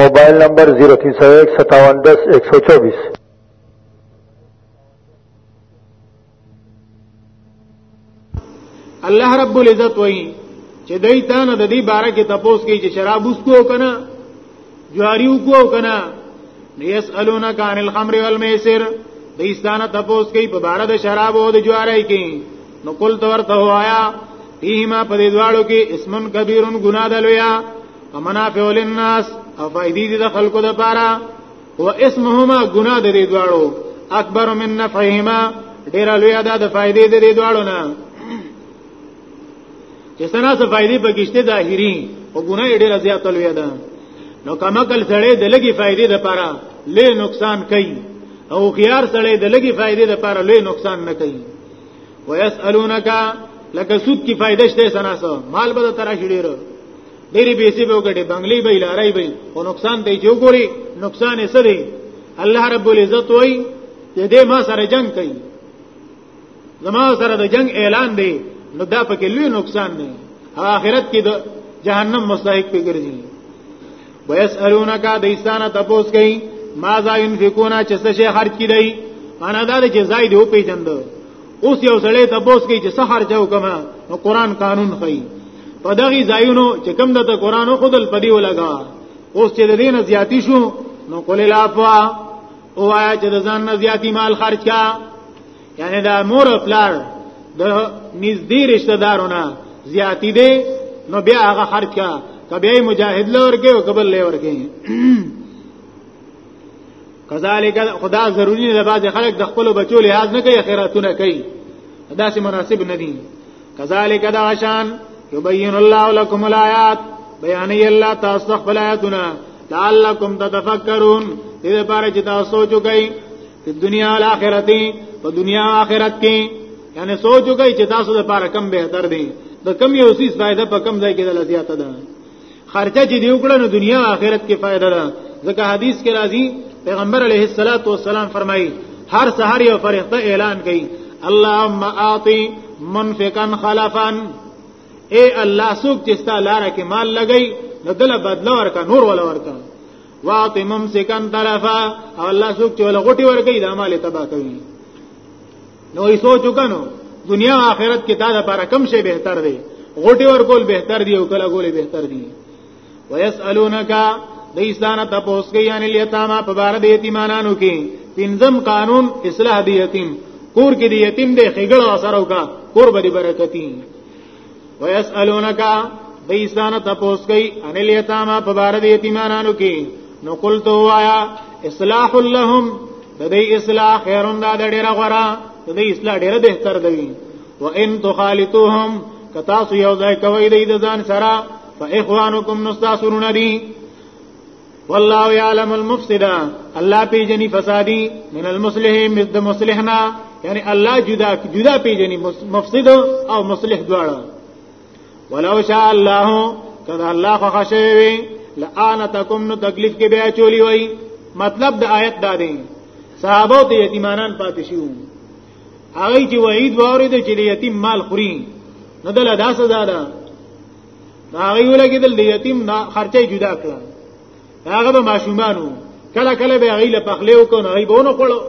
موبایل نمبر 03015710124 الله رب العزت وایي چې دای ته نه د دې باره کې تپوس کوي چې شراب وسکو کنه جواری وکو کنه یسالونک عن الخمر والمیسر د ایستانه تپوس کوي په باره د شراب او د جواری کې نو کول تور ته وایا فیهما په دې دواړو کې اسمن کبیرن ګناه دلویا ومنافع للناس او فائدې دي د خلکو د پاره او اسمهما ګناه د دې دواړو اکبر من نفعهما ډیر لوی ادا د فائدې د دې دواړو نه چې سنا څه فائدې پکشته ظاهري او ګناه ډیر زیات لوی ادا نو کما کل سړې د لګي فائدې د پاره لې نقصان کوي او خيار سړې د لګي فائدې د پاره لې نقصان نه کوي ويسالونک لکه سود کی فائدہ شته سناسو مال به تر شډیر ډېری پیسې به وګټي بنگلې به لارای به او نقصان دی جو ګوري نقصان یې سره الله رب العزت وای چې دې ما سره جنگ کوي زما سره د جنگ اعلان دی نو دا پکې لوی نقصان دی آخرت کې د جهنم مستحق پیګرځي ويسالونک دیسانه تپوس کوي ما ذا ينفقون چې څه شي خرج کړي انا دا چې زائد هو پیجند اوس یو سړی تپوس کوي چې څه خرج وکما نو قران قانون خي په دغه زایونو چې کوم د قران خو دل پدی ولګا اوس چې د دین زیاتی شو نو قل الافوا او آیا چې د ځان نه زیاتی مال خرج کا یعنی دا مور او پلار د نږدې رشتہ دارونه زیاتی دي نو بیا هغه خرج کا کبه مجاهد لور کې او قبل لور کې کذالک خدا ضروری نه بعض خلک د خپل بچو لحاظ نه کوي خیراتونه کوي دا سه مناسب نه دي کذالک دا شان یبین الله لكم الایات بیان الله تاسو خپل آیاتونه لعلکم تتفکرون دې لپاره چې تاسو سوچو کوي په دنیا او آخرت په دنیا او آخرت کې یعنی سوچ وکړئ چې تاسو د پاره کم به تر دی د کم یو سیس فائدہ په کم ځای کې د لزیات ده خرچه چې دی وکړه نو دنیا او آخرت کې فائدہ ده ځکه حدیث کې راځي پیغمبر علیه الصلاۃ والسلام فرمایي هر سحر یو فرښتہ اعلان کوي اللهم اعطي منفقا خلفا اے الله سوک چې ستا لار کې مال لګئی نو دل بدلا ورکا نور ولا ورکا واعط ممسکن طرفا او الله سوک چې ولا غټي ورګي د اعمال تبا کوي نو یې سوچو کنو دنیا آخرت کې دا لپاره کم شی بهتر دی غټي ورکول بهتر دی او کله ګولې بهتر دی ويسالونک د ایسان ته پوس کې یعنی الیتاما په بار د یتیمانانو کې پنځم قانون اصلاح دی یتیم کور کې دی یتیم دی خېګړه اثر وکا کور به برکتی ويسالونک دیستان تپوس کوي ان الیتاما په بار دی یتیمانو کې نو قلت وایا اصلاح لهم د دې اصلاح خیرون دا ډیره غره د دې اصلاح ډیره بهتر دی و ان تخالطوهم کتا سو یو ځای کوي د ځان سره فاخوانکم نستاسرون دی والله يعلم المفسد الله پیجنی فسادی من المصلح مزد مصلحنا یعنی الله جدا جدا پیجنی مفسد او مصلح دواړه ولو شاء الله کذا الله خشوی لعنتکم نو تکلیف کې بیا چولی وای مطلب د آیت دا دی صحابه ته یتیمانان پاتې شو هغه چې وعید واره د چې یتیم مال خوري نه دل ادا سزا ده هغه یو لګیدل د یتیم نه خرچه جدا کړه هغه به ماشومانو کله کله به هغه له پخلې وکړ هغه به ونه خړو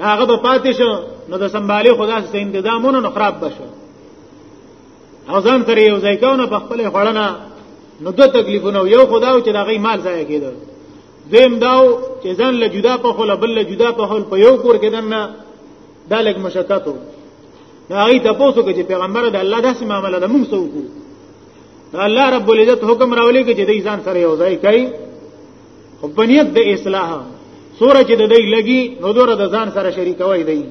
هغه به پاتې شو نو د سنبالي خدا سره تنظیمونه نو خراب بشو او ځان ترې یو ځای کاونه په خپل خړنه نو دوه تکلیفونه یو خدا او چې دا غي مال ځای کېدل دیم داو چې ځان له جدا په خپل بل له جدا په خپل په یو کور کې دنه دا لګ مشکاتو دا غي تاسو کې چې پیغمبر د الله داسې معاملې د موږ سو کو دا الله رب العزت حکم راولې کې چې د ځان سره یو ځای کوي خو بنیت د اصلاح سوره چې د دې لګي نو دوره د ځان سره شریکوي دی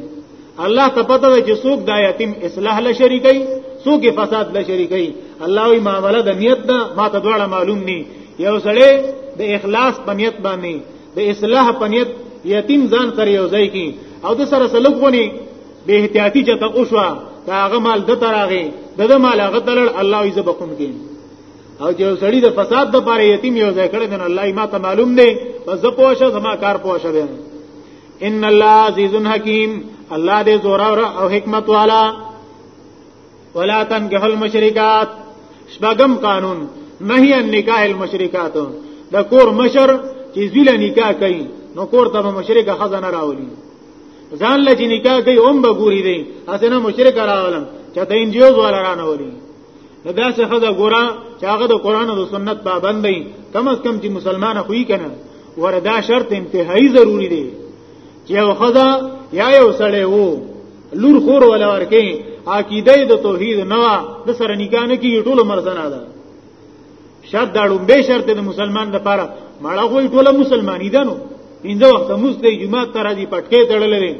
الله ته پته ده چې څوک د یتیم اصلاح له شریکي څوک فساد له شریکي الله وی معاملې د نیت ده ما ته دوړه معلوم ني یو سړی د اخلاص په نیت باندې د اصلاح پنیت یتیم ځان سره یو ځای کی او د سره سلوک غونی به احتیاطی چته او شو دا هغه مال د تراغه د د مال هغه تلل الله یې زبقون کی او چې سړی د فساد د پاره یتیم یو ځای کړی نو الله یې ما ته معلوم دی پس زه پوښه زما کار پوښه دی ان الله عزیز حکیم الله دې زورا او حکمت والا ولا تنكح المشركات شبغم قانون نهي عن نکاح المشركات د کور مشر چې زیله نکاح کوي نو کور ته مشرک خزانه راولي ځان لږ نکاح کوي هم به ګوري دی اسنه مشرک راولم چې د انجیوز ولا رانه ولي نو دا څه خزه ګورا چې هغه د قران او سنت پابند دی کم از کم چې مسلمان خوې کنه وردا شرط انتهایی ضروری دی چې یو خزه یا یو سړی وو لور خور ولا ورکه عقیده د توحید نه د سره نکاح نه کیږي ټول مرزنه ده شرط دا لومبه شرط د مسلمان لپاره مړه غوي ټول مسلمانې ده نو پنځه وخت موږ ته جمعه تر دې پټکې تړلې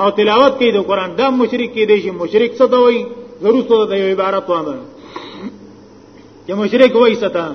او تلاوت کوي د قران دا مشرک کې دی چې مشرک څه دوی ضرور څه د عبارت وانه چې مشرک وایي ستان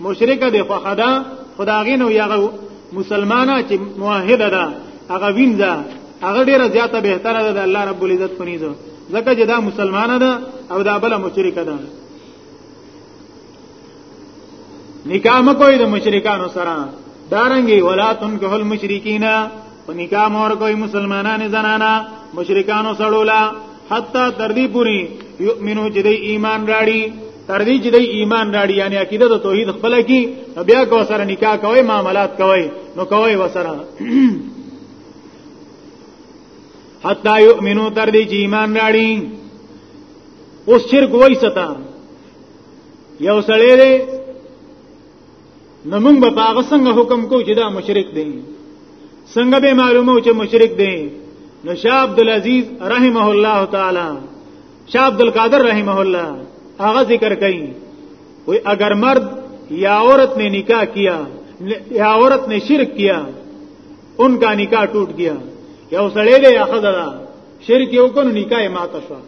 مشرک به فخدا خداغین او یغه مسلمانه چې موحد ده هغه وینځه هغه ډیره زیاته بهتره ده د الله رب العزت په نيزه ځکه چې دا مسلمانه ده او دا بل مشرک ده نکاح مکوې د مشرکانو سره دارنګي ولا تنکه المشرکین په نکاح مور کوي مسلمانانه زنانا مشرکانو سره حتا تر دې پوری یؤمنو چې د ایمان راړي تر دې چې د ایمان راړي یعنی عقیده د توحید خپل کی بیا کو سره نکاح کوي معاملات کوي نو کوي وسره حتا یؤمنو تر دې چې ایمان راړي اوس چیر کوی ستا یو سړی نو موږ به هغه څنګه حکم کو چې دا مشرک دی څنګه به معلومو چې مشرک دی نو شاه عبد العزيز رحمه الله تعالی شاه عبد القادر رحمه الله هغه ذکر کوي وی اگر مرد یا عورت نے نکاح کیا یا عورت نے شرک کیا ان کا نکاح ٹوٹ گیا یو سړی دی اخذ دا شرک یو کو نکاح ماته شو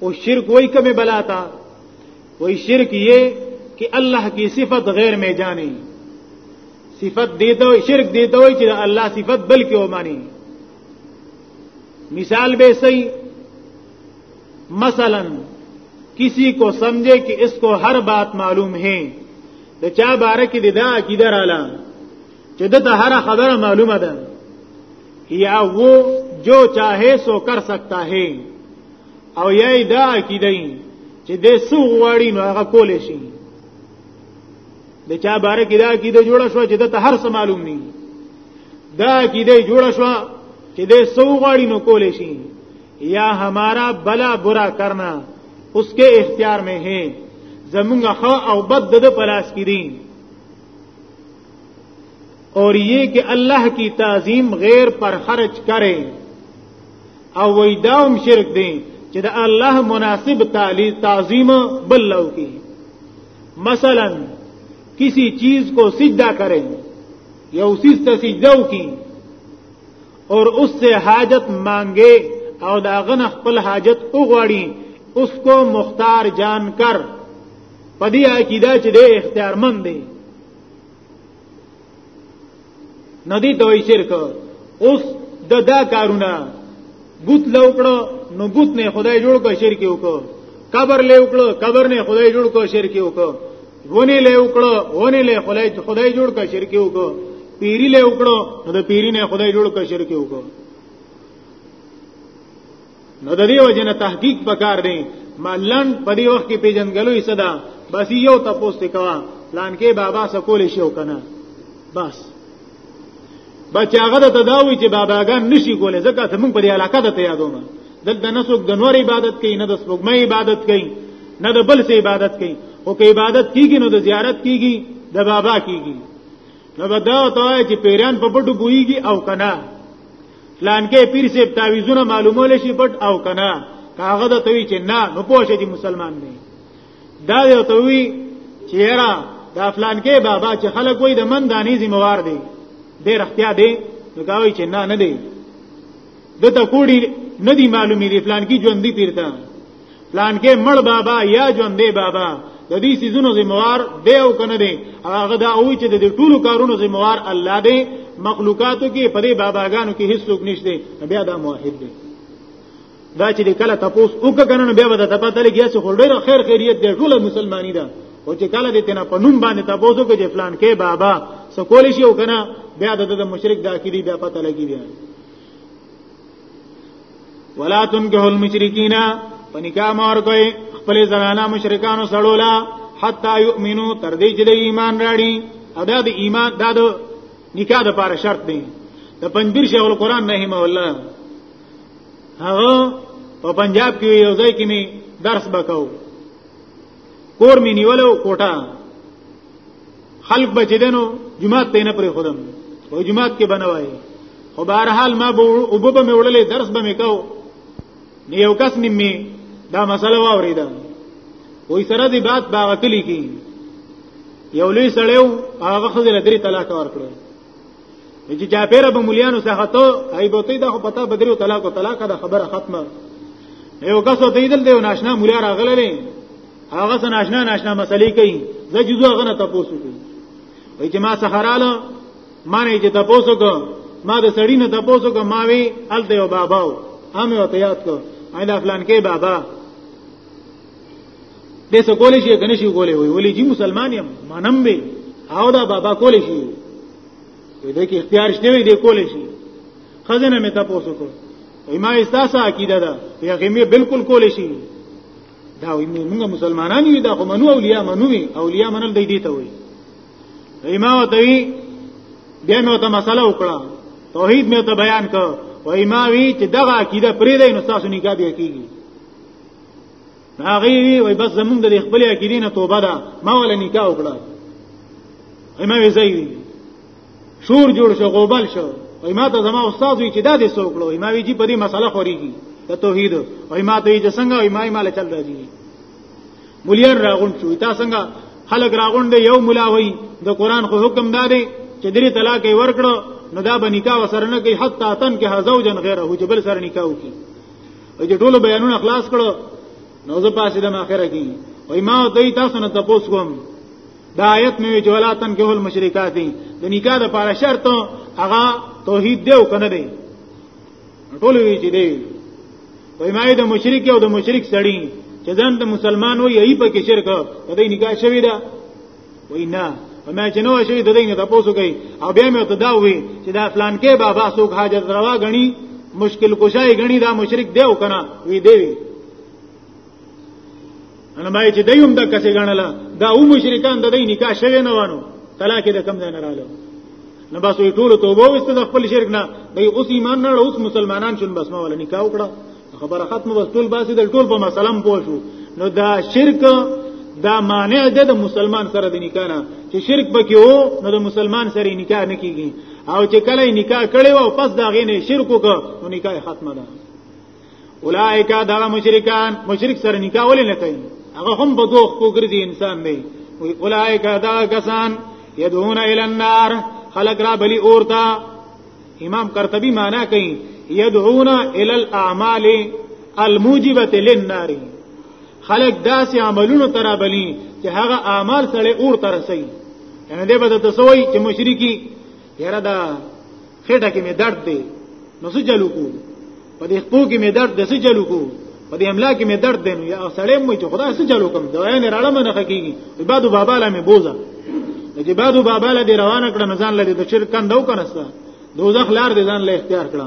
او شرک وای کمه بلا تا وای شرک یې کې الله کی صفت غیر مې جانې صفت دیته وای شرک دیته وای چې الله صفت بل کې ومانی مثال به سي مثلا کسی کو سمجھے کہ اس کو ہر بات معلوم ہے د چا بارے کې د دا عقیده رااله چې د ته هر خبره معلومه ده یا وو جو چاهه سو کر سکتا ہے او یې دا عقیده چې د سو غواړي نو هغه کول شي د چا باره کې دا عقیده جوړه شو چې د ته هر څه معلوم نه دا عقیده جوړه شو چې د سو غواړي نو کول شي یا ہمارا بلا برا کرنا اس کے اختیار میں ہے زمونږ خو او بد د پلاس کې دي اور یہ کہ اللہ کی تعظیم غیر پر خرچ کرے او وی داوم شرک دی چې د الله مناسب تعالی تعظیم بلو کی مثلا کسی چیز کو سجدہ کریں یا اسی سے سجدہ کی اور اس سے حاجت مانگے او داغن خپل حاجت اغواړي اس کو مختار جان کر پدی عقیده چې د اختیارمند دی نو دي دوی شرک اوس د دا کارونه بوت لوکړو نو بوت نه خدای جوړ کو شرک وکړو قبر له وکړو قبر نه خدای جوړ کو شرک وکړو ونی له وکړو ونی له خدای خدای جوړ کو شرک وکړو پیری له وکړو نو د پیری نه خدای جوړ کو شرک وکړو نو د دې وجنه تحقیق پکار دی ملن په دې وخت کې پیجنګلو یې صدا بس یو تاسو ته کوا پلان کې بابا سکول شو کنه بس بچ هغه د تداوی چې باباګان نشي کولای ځکه ته موږ په دې علاقه ته یادوم دلته نه څوک د نور عبادت کوي نه د سپوږمۍ عبادت کوي نه د بل څه عبادت کوي او که عبادت کیږي نو د زیارت کیږي د بابا کیږي نو دا ته چې پیران په پټو بوئیږي او کنه پلانګې پیر سیب تعویذونه معلومول شي بټ او کنا کاغه د توی چې نه نو پوه شي مسلمان نه دا یو توی چې را د افلان کې بابا چې خلک وای د من دانی ذمہوار دی ډېر اختیا دی نو کاوی چې نه نه دی د ته کوړی نه دی معلومی دی پلان کې ژوند دی پیرته پلانګه مړ بابا یا ژوندې بابا د دې سيزونو ذمہوار دی او کنه دی هغه دا وی چې د ټولو کارونو ذمہوار الله دی مخلوقاتو کې په دې باباګانو کې هیڅوک نشته بیا دا موحد دی دا چې کله تاسو وګ کنه بیا به د پته لګیا چې خور ډیر خیر خیریت دی ټول مسلمانی ده او چې کله دې تنه په نوم باندې تاسو کې فلان کې بابا سکول شي او کنه بیا د مشرک د عقیدې بیا پته لګی بیا ولا تنکه المشرکین پنکا مور کوي خپل زنانه مشرکانو سړولا حتا یؤمنو تر دې چې د ایمان راړي ادا د ایمان دا د نکاح د لپاره شرط دی د پنځیر شیخ القرآن رحم الله هغه په پنجاب کې یو ځای کې می درس بکاو کور می نیولو کوټه خلق بچدنو جمعه ته نه پرې خودم او جمعه کې بنوای خو بهر حال ما او به مې وړلې درس به مې کاو نه یو کس نیمه دا مسله واوریدا وای سره دی بات باغ کلی کی یو لوی سړیو هغه خزل درې طلاق ورکړو چې جاپیره به مليانو څخه ته ایبوتې دا خو پتا بدري او طلاق او طلاق دا خبره ختمه یو کس ته دیدل دی ناشنا ملیا راغله هغه څه ناشنا ناشنا مسلې کوي زه جزو هغه نه تاسو کوي وای چې ما سحراله ما نه چې تاسو کو ما د سړی نه تاسو کو ما وی ال دیو باباو هم یو ته یاد کو ایلا فلان کې بابا دې څه کولې شي کنه شي کولې وي ولې جی مسلمان یم منم به او دا بابا کولې شي دې کې اختیار شته وي دې کولې شي خزنه مې تاسو کو ایما استاسه عقیده ده یقیني بالکل کولې شي دا وي موږ مسلمانان یو دا خو منو اولیاء منو وي اولیاء منل دی دی ته وي ایما وتوی بیا مې ته مسله وکړه توحید مې ته بیان کړ و ایما وی چې دغه عقیده پرې دی نو تاسو نکاح دی کیږي هغه وی وای بس زمونږ د خپل عقیدې نه توبه ده ما ول نکاح وکړه ایما وی زئی شور جوړ شو غوبل شو وای ما ته زما استاد وی چې دا دې څوک لو ما وی چې په دې مسله خوريږي د توحید وای ما ته یې څنګه وای ما یې مال چل راځي مليان راغون شو تا څنګه خلک راغون دی یو ملا وای د قران خو حکم داري چې درې طلاق یې ورکړو نو دا به نکاح وسره نه کوي حتی تن کې زوجن غیره چې بل سره نکاح وکي او چې ټول بیانونه خلاص کړو نو زه پاسې د ماخره کې وای ما دوی تاسو نه تاسو کوم دا آیت مې جولاتن کې هول مشرکات دي د نکاح لپاره شرط هغه توحید دی او کنه دی ټول وی چې دی وای ما د مشرک او د مشرک سړی چې ځان ته مسلمان وي یی په کې شرک د دې نکاح شوی دا وای نه ما چې نو شوی د دې نه تاسو کوي او بیا مې ته دا وی چې دا فلان کې بابا سوک حاجت روا غني مشکل کشای غني دا مشرک دی او کنه وی دی انا ما چې دیم د کسې غنلا دا او مشرکان د دې نکاح شوه نه وانو طلاق د کم ځای نه رااله نو بس وی ټول توبه وست د خپل شرک نه دی اوس ایمان نه اوس مسلمانان شون بس ما ولا نکاح وکړه خبره ختمه بس ټول باسي د ټول په مسلم پوه شو نو دا شرک دا مانع ده د مسلمان سره د نکاح نه چې شرک پکې وو نو د مسلمان سره نکاح نه کیږي او چې کله نکاح کړي او پس دا غینه شرک وکړو نکاح ختمه ده اولائک دا مشرکان مشرک سره نکاح ولې نه کوي هغه هم په دوه کوګرځي انسان دی اولائک دا کسان يدعون الى النار خلق را بلی اورتا امام قرطبی معنا کوي يدعون الى الاعمال الموجبه للنار خلق داسې عملونو ترا بلی چې هغه اعمال سره اور ترسي یعنی دې بده تسوي چې مشرکی یاره دا خېټه کې مې درد دی نو څه چلو کو په دې خپو کې مې درد دی څه چلو کو په دې املا کې مې درد دی نو یا سړی مې چې خدای څه چلو کوم دا یې راړم نه خکېږي عبادو بابا لا مې بوزا چې بادو بابا لا دې روانه کړه نزان لري د شرک کندو کنه دوزخ لار دې ځان له اختیار کړه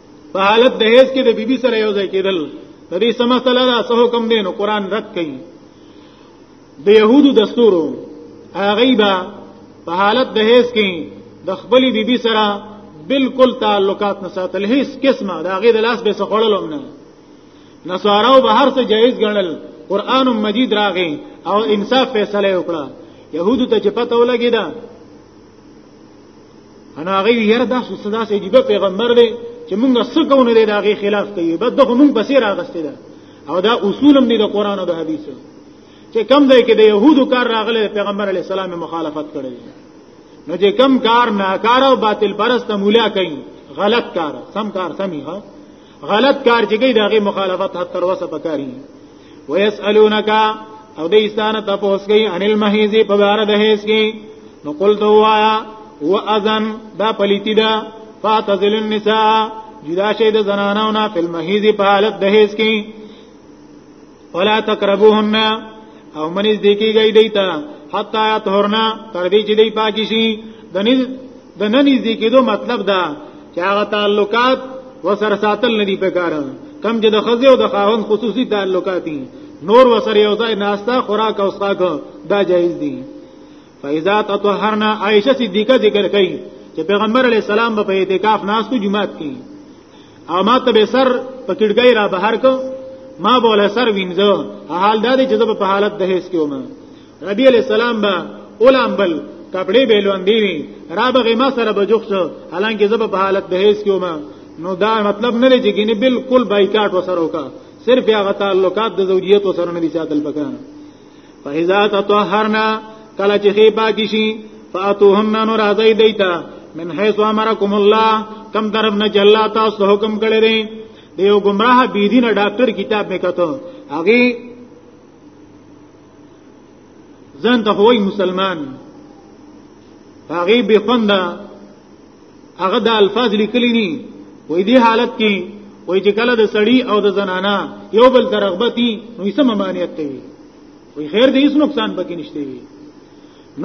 په حالت د هیڅ کې د بیبي سره یو ځای کېدل د دې سم مسله ده څه حکم دی نو قران رد کړي د يهودو دستورو هغه به په حالت د هیڅ کې د خپلې بیبي سره بالکل تعلقات نه ساتل هیڅ قسمه د هغه د لاس به سخړل هم نه نصاراو به هر څه جایز ګڼل قران مجید راغی او انصاف فیصله وکړه يهودو ته چې پته ولګی دا انا غي ير دا صدا سي دی پیغمبر دی چې مونږ څه کوو نه دا غي خلاف کوي بس دغه مونږ پسې راغستې ده او دا اصولم دی د قران او د حدیثو چې کم ځای کې د يهودو کار راغله پیغمبر علی السلام مخالفت کړی نو چې کم کار ناکار او باطل پرست مولا کوي غلط کار سم کار سمي ها غلط کار چې کوي دغه مخالفت حتی تر وسه پکاري ويسالونک او د ایستانه تاسو کوي ان المحیزی په اړه د هیڅ کې نو قل تو وایا واذن دا پلیتی دا فاتذل النساء جدا شي د زنانو نه په محیزی په حالت د هیڅ کې ولا تقربوهن او منځ دی کیږي دیتا حتا یطهرنا تر دې چې دی پاکي شي د نس د ننځ دی کېدو مطلب دا چې هغه تعلقات وسر ساتل نه دی پکار کم چې د خزه او د خاون خصوصي تعلقات نور وسر یو ځای ناشتا خوراک او ساګه دا جایز دي فاذا تطهرنا عائشه صدیقه ذکر کوي چې پیغمبر علی السلام په اعتکاف ناستو جمعات کې او ما ته به سر په کډګۍ را بهر کو ما بوله سر وینځو حال دا دی چې په حالت د هیڅ کې ومه نبی علی السلام با اولم بل کپڑے به لوندې وي را بغه ما سره بجوخ شو حالانکه زب په حالت د هیڅ کې ومه نو دا مطلب نه لږی ګینه بالکل بایکاټ وسره وکا صرف هغه تعلقات د زوجیت وسره نه دي چاتل پکانه فاذا تطهرنا کله چې خې پاکی شي فاتوهن نو راځي دیتا من حيث امركم الله کم طرف نه جلا تاسو حکم کړی دی دیو گمراه بی دین ډاکټر کتاب مې کته هغه ځان ته وای مسلمان هغه به خوند هغه د الفاظ لیکلی ني وې دې حالت کې وې چې کله د سړی او د زنانا یو بل درغبتی نو یې سم ممانعت کوي وې خیر دې هیڅ نقصان پکې نشته وي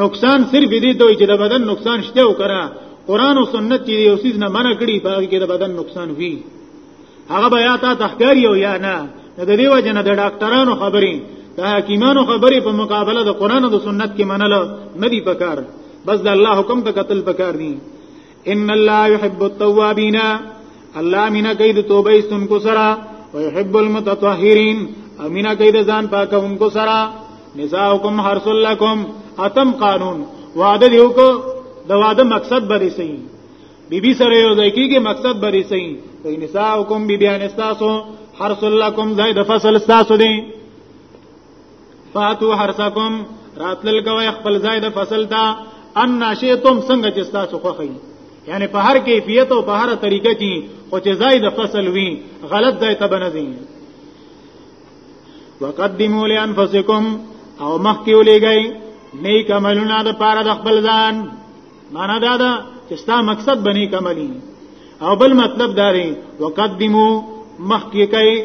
نقصان صرف دې دوی چې د بدن نقصان شته او کرا قران او سنت چې یو سیز نه منع کړي باغ کې د بدن نقصان وی هغه بیا تا تخکار یو یا نه د دې وجه نه د ډاکټرانو خبرې د حکیمانو خبرې په مقابله د قران او د سنت کې منل نه دی پکار بس د الله حکم ته قتل پکار دی ان الله يحب التوابین الله مینا کوي د توبه استونکو سره او يحب المتطهرین امینا کوي د ځان پاکونکو سره نساؤکم حرس لکم اتم قانون وعده دیو کو د وعده مقصد بری سي بی بی سره یو ځای کیږي مقصد بری سي کوي نساءکم بی بیان استاسو حرس لکم زید فصل استاسو دی فاتو حرسکم راتل کوي خپل زید فصل تا ان ناشیتم څنګه چې استاسو خوخی یعنی په هر کیفیت او په هر طریقه کې خو چې زید فصل وي غلط ځای ته بنځي وقدموا لانفسکم او مخکې ولېږئ نیک عملونه د پاره د خپل ځان معنا دا ده چې ستا مقصد بنی کملی او بل مطلب دا دی وقدمو مخکې کوي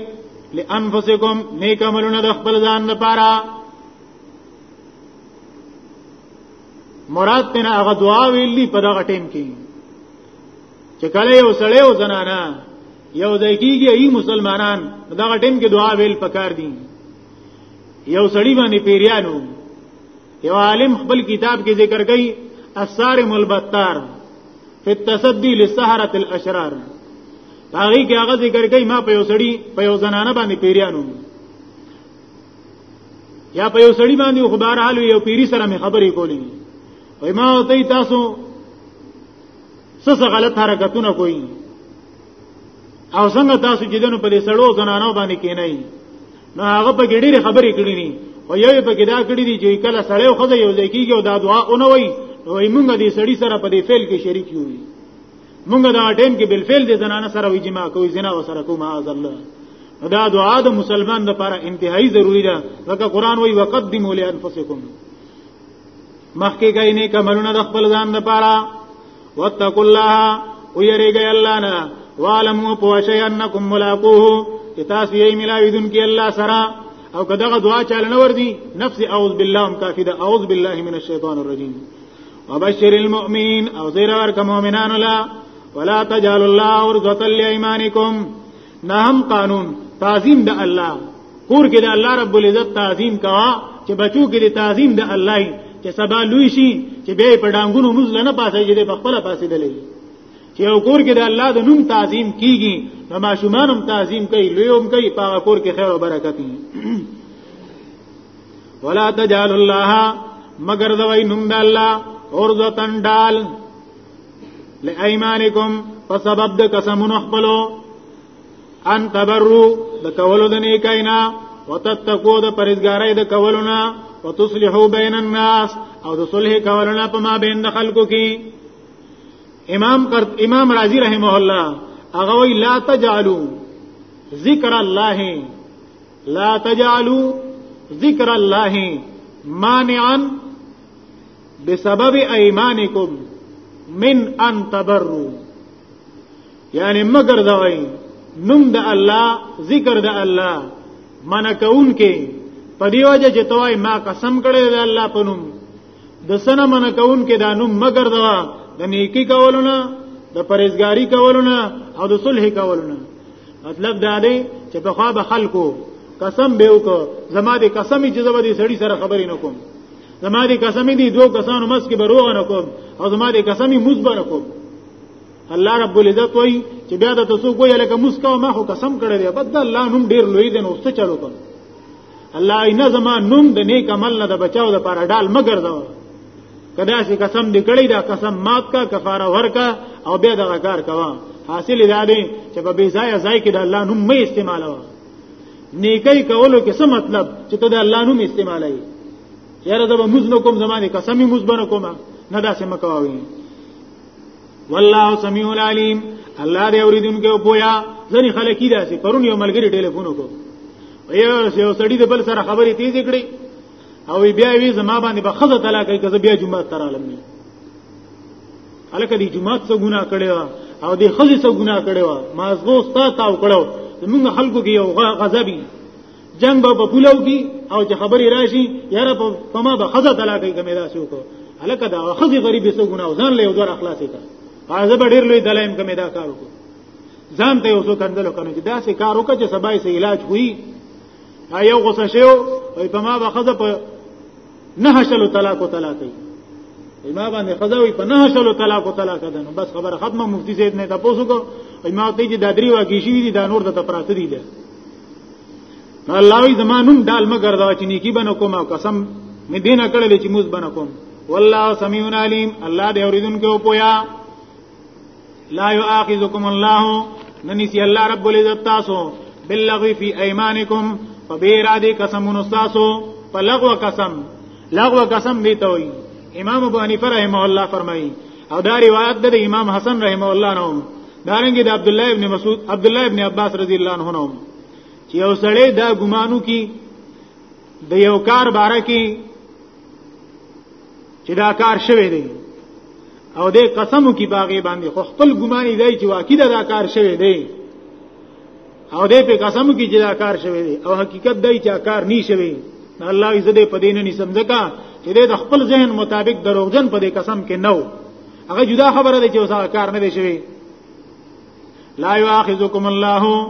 لانفسکم نیک عملونه د خپل ځان لپاره مراد تینا هغه دعا ویلی په دغه ټیم کې چې کله یو سړی او زنانه یو ځای کېږي ای مسلمانان دغه ټیم کې دعا ویل پکار دي یو سړی باندې پیریانو یو عالم خپل کتاب کې ذکر کوي الصارم البتار فی التصدی للسحرة الاشرار هغه کې هغه ذکر کوي ما په یو سړی په یو زنانه باندې پیریانو یا په یو سړی باندې خو بهر حال یو پیری سره مې خبرې کولې وای ما ته تاسو څه غلط حرکتونه کوي او څنګه تاسو چې دنو په لسړو زنانو باندې کینای نو هغه په ګډې خبرې کړې ني او یو په ګډا کړې دي چې کله سړی خو ځای یو ځای کیږي او دا دعا اونې وای نو موږ دې سړی سره په دې فعل کې شریک یو موږ دا ټیم کې بل فعل دې زنانه سره وي جما کوي زنا وسره کوم اعاذ الله دا دعا د مسلمان لپاره انتهایی ضروری ده ځکه قران وایي وقدموا لانفسکم مخکې ګای نه کملونه د خپل ځان لپاره واتقوا الله ويريغ يلانا وعلموا بوشي انكم ملاقوه تاسو اي ملاویدون كي الله سره او کداغه دعا چاله نه وردی نفس اعوذ بالله مكافدة اعوذ بالله من الشيطان الرجيم وبشر المؤمنين او زير ورك مؤمنان لا ولا تجعل الله ورزه لأيمانكم نه هم قانون تعظیم د الله کور کې د الله رب العزت تعظیم کا چې بچو کې د تعظیم د الله چې سبا لوی شي چې به په ډانګونو موږ لنه پاسې چې په خپل پاسې دلې چې یو کور کې د الله د نوم تعظیم کیږي نو ماشومان هم تعظیم کوي لوی هم کوي په کور کې خیر او برکت وي ولا تجعل الله مگر دوی نوم د الله اور ځتن ډال لایمانکم په سبب د قسمونو خپلو ان تبرو د کولو د نیکاینا وتتقو د پرېزګارۍ د کولونه وتصلحو بین الناس او د صلح کولونه په ما بین د خلکو کې امام قرط امام رازی رحمه الله هغه وی لا تجعلو ذکر الله لا تجعلو ذکر الله مانعا بسبب ايمانكم من ان تبروا یعنی مگر دا وای نوم د الله ذکر د الله من کون کې په دی وجه چې توای ما قسم کړی د الله په نوم د سنه من کون کې دا نوم مگر دا د نیکی کولونه د پرېزګاری کولونه او د صلح کولونه مطلب دا دی چې په خوا به خلکو قسم به وکړه زما دې قسم چې زما دې سړی سره خبرې نکوم زما دې قسم دي دوه کسانو مس کې بروغ نه کوم او زما دې قسم موز به نه کوم الله رب العزت وایي چې بیا د تاسو کوی لکه موس کا ما خو قسم کړی دی بد الله نوم ډیر لوی دی نو څه چلو کوم الله ای نه زما نوم د نیک عمل نه د بچاو د پاره ډال مگر دا کدا سي قسم دې کړی دا قسم مات کا کفاره ورکا او بیا دغه کار کوا حاصل دا دی چې په بی ځای ځای کې د الله نوم مې استعمالوه نیکی کولو کې څه مطلب چې ته د الله نوم استعمالوي یاره دا به موږ نو کوم زمانه قسمی موږ بنه کومه نه داسې مکووي والله سميع العليم الله دې اوریدونکو او پویا ځنی خلک داسې پرون یو ملګری ټلیفون وکړ یو سړی د بل سره خبرې تیزې کړې او بیا وی زما باندې به خزه طلاق کوي که بیا جمعه تر عالم نه الکه دی جمعه څه ګناه کړی او دی خزه څه ګناه کړی ما زغو ستا تاو کړو موږ خلکو کې یو غضبي جنگ به په پولاو کې او چې خبري راشي یاره په ما به خزه طلاق کوي کومه داسې وکړو الکه دا خزه غریب څه ګناه ځان له یو ځای اخلاصې کړ هغه به ډیر لوی دلایم کومه دا کار وکړو ځان ته اوسو کندل کنه چې دا سه کار وکړي چې سبای سه علاج وي یو غوسه شو وای په ما به خزه په نه شلو طلاق او طلاق کوي ما باندې خزه وي په نه شلو طلاق او طلاق ده نو بس خبره ختمه مفتی زید نه تاسو کو ما ته چې د درې واقع شي دي دا نور د تپراته دي ده الله وي زمانوم دال مگر دا چې نیکی بنو کوم او قسم مې دینه کړل چې موز بنو کوم والله سميع عليم الله دې اوریدونکو پویا لا يؤاخذكم الله ننسي الله رب العزت تاسو باللغو في ايمانكم فبيرادي قسمون استاسو فلغو قسم لغو قسم دی توي امام ابو حنیفه رحمه الله فرمایي او دا روایت د امام حسن رحمه الله نو دارنګ د عبد الله ابن مسعود عبد الله ابن عباس رضی الله عنه نو چې یو سړی دا ګمانو کی د یو کار باره کې چې دا کار شوی دی او دې قسم کی باغې باندې خو خپل ګماني دی چې واقعي دا کار شوی دی او دې په قسم کی چې دا کار شوی دی او حقیقت دی چې کار نی شوی الله عزت دې په دې نه نسم ځکه چې دې د خپل ذهن مطابق دروغجن په دې قسم کې نو هغه جدا خبره ده چې اوسه کار نه دی شوی لا یؤاخذکم الله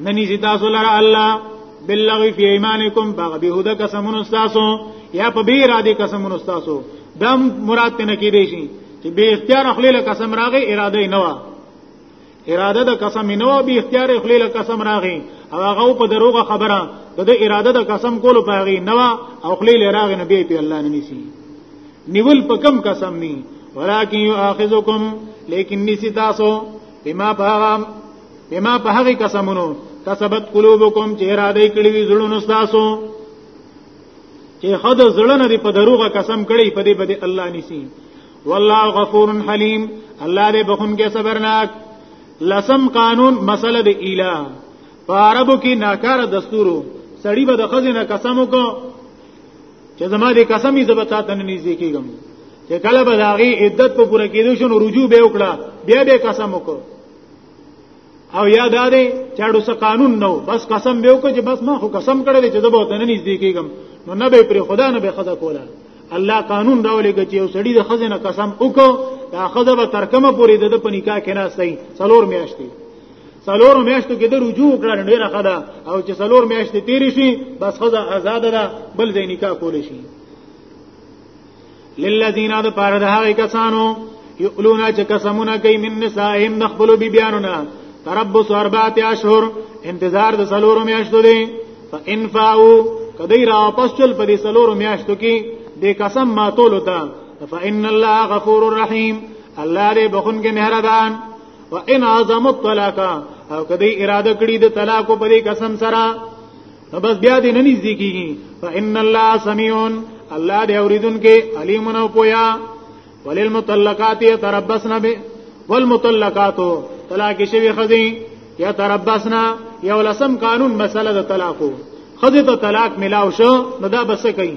ننی زتا سولر الله باللغو فی ایمانکم باغ بهوده قسمون استاسو یا په بیر عادی قسمون استاسو دم مراد ته نکی دی شي چې به اختیار خلیل قسم راغی اراده نه و اراده د قسم نه و به اختیار خلیل قسم راغی او هغه په دروغه خبره د اراده د قسم کولو پاغي نه و او خلیل راغی نبی په الله نه نسی نیول په کم قسم ني ولکن یؤاخذکم لیکن نسی تاسو بما بهغم بما په هغه قسمونو کسبت قلوبکم چې را دې کړی وی زړونو تاسو چې خود زړه نه په دروغه قسم کړی په دې بده الله نسی والله غفور حلیم الله دې بخون کې صبرناک لسم قانون مسله د اله په عربو کې ناکاره دستورو سړی به د خزینه قسم وکړي چې زما دې قسم یې زبتا ته نږدې کیږم چې کله به داغي عدت په پوره کېدو شنو رجوع به وکړه بیا به قسم وکړ او یاد ده چې اړو څه قانون نو بس قسم به وکړي بس ما خو قسم کړل چې زه به ته نږدې کیږم نو نه به پر خدا نه به خدا کوله الله قانون راولېږي چې یو سړی د خزینه قسم وکړ دا خزه به ترکمه پوری د په نکاح کې نه سي څلور میاشتې څلور میاشتو کې د رجوع کړه ډیره خدا او چې څلور میاشتې تیرې شي بس خدا آزاد ده بل ځای نکاح کول شي للذین د پاره د هغه کسانو یقلون چې قسمونه کوي من نسائهم نخبل بی بیاننا تربص اربعه اشهر انتظار د څلور میاشتو دی فان فاو کدی را واپس چل په دې څلور میاشتو کې د قسم ماتول تا فان الله غفور رحیم الله دې بخون کې مهربان وان عظم الطلاق او کدی اراده کړی د طلاق په دې قسم سره نو بس بیا دې نه نږدې کیږي فان الله سميع الله دې اوریدونکو علیم او پویا وللمطلقات يتربصن به والمطلقات طلاق شوی خزي يتربصن یو لسم قانون مسله د طلاقو خزي ته طلاق ملاو شو نو دا بس کوي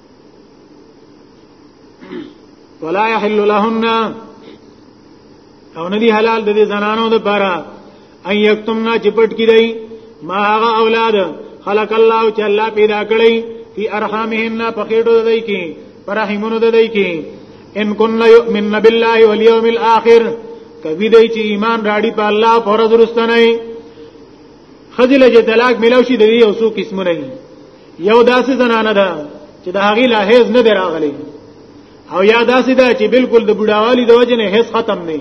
ولا يحل لهن او ندی حلال د دې زنانو د پاره ان یکتمنا چپټ کی دی ما هغه اولاد خلق الله چې الله پیدا کړی فی ارحامهن په خېټو د دی کی پر رحمونو د دی کی ان کن یؤمن بالله والیوم الاخر کبی دی چې ایمان راړي په الله پر ورځ ورستنه خځله چې طلاق ملاو شي د دې یو څو قسمونه دي یو داسې زنانه ده چې د هغې لا هیز نه دی راغلی او یا داسې ده چې بالکل د بډاوالي د وجې نه هیز ختم نه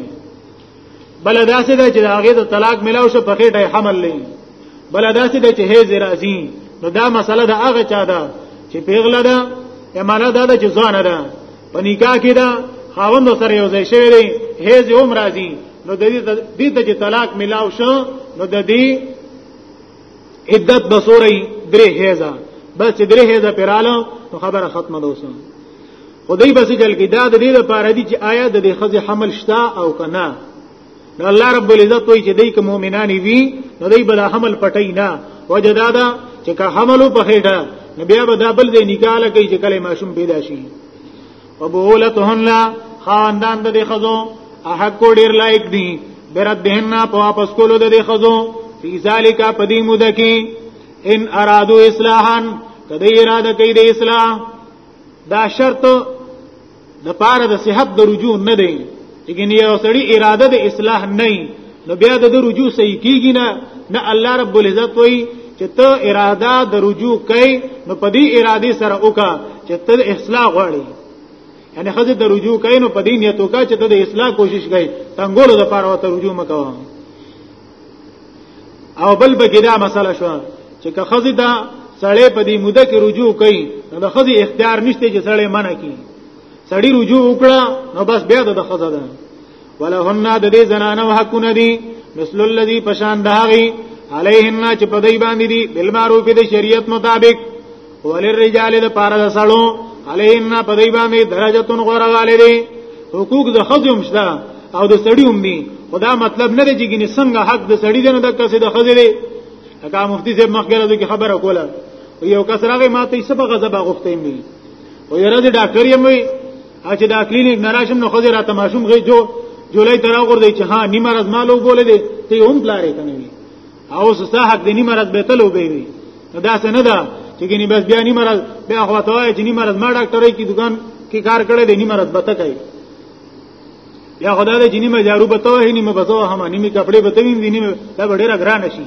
بل داسې ده چې د هغې د طلاق ملاو شو په خېټه حمل نه بل داسې ده چې هیز راځي نو دا مسله د هغه چا ده چې پیغله ده یا معنا دا ده چې ځوانه ده په نکاح کې ده خاوند سره یو ځای شوی دی هیز هم راځي نو د دې د طلاق ملاو شو نو د دې عدت بصوري درې هيزه بس چې درې هيزه پراله نو خبره ختمه ده اوسه خدای بس جل کې دا د دې لپاره دي چې آیا د دې خزي حمل شتا او کنه نو الله رب العزت وایي چې دای ک مؤمنان وي نو دای بل حمل پټی نه وجدا دا چې که حملو په خېټه نبي به دا بل دې نکاله کوي چې کله ماشوم پیدا شي فبولتهن لا خاندان د دې خزو احق کو ډیر لایک دي بردهن په واپس کولو د دې خزو فی ذالک پدی مود کې ان ارادو اصلاحا کدی اراده کوي د اصلاح دا شرط د پاره د صحت د رجوع نه دی لیکن یو سړی اراده د اصلاح نه نو بیا د رجوع صحیح کیږي نه نه الله رب العزت وای چې ته اراده د رجوع کوي نو په دې اراده سره وکا چې ته اصلاح غواړي یعنی خزه د رجوع کوي نو په دې نیت وکا چې ته د اصلاح کوشش کوي تنګولو د پاره ته رجوع مکوه او بل بګی دا مسله شو چې که خزه دا سړی په دې موده کې رجوع کوي نو د خزه اختیار نشته چې سړی منع کړي سړی رجوع وکړه نو بس بیا د خزه ده ولهن د دې زنانو حقونه دي مثل الذي پشان دهغي عليهن چې په دای باندې دي بالمعروف د شریعت مطابق وللرجال د پاره د سړو عليهن په دای باندې درجهتون غوړه والي دي حقوق د خزم شته او د سړی هم دي خدا مطلب نه دی چې ګنې څنګه حق د سړی دنه د کسې د خزې دی هغه مفتی صاحب مخګره د خبره کوله یو کس راغی ما ته یې سبا غضب غوښتې مې او یره د ډاکټر یم وی چې دا کلینیک نه راشم نو خو دې راته ماشوم غي جو جولای تر هغه دی چې ها نیمه راز مالو بولې دي ته هم پلارې کنه وی او ستا حق دې نیمه راز به تلو به وی دا څه نه ده چې ګنې بس بیا نیمه راز بیا خو ته وای چې نیمه راز ما ډاکټرې کی دکان کې کار کړې دې نیمه راز بته کوي یا خدای دې جنې مې جارو بتو هې نیمه بتو هم نیمه کپڑے بتوین دې نیمه دا ډېر ګران شي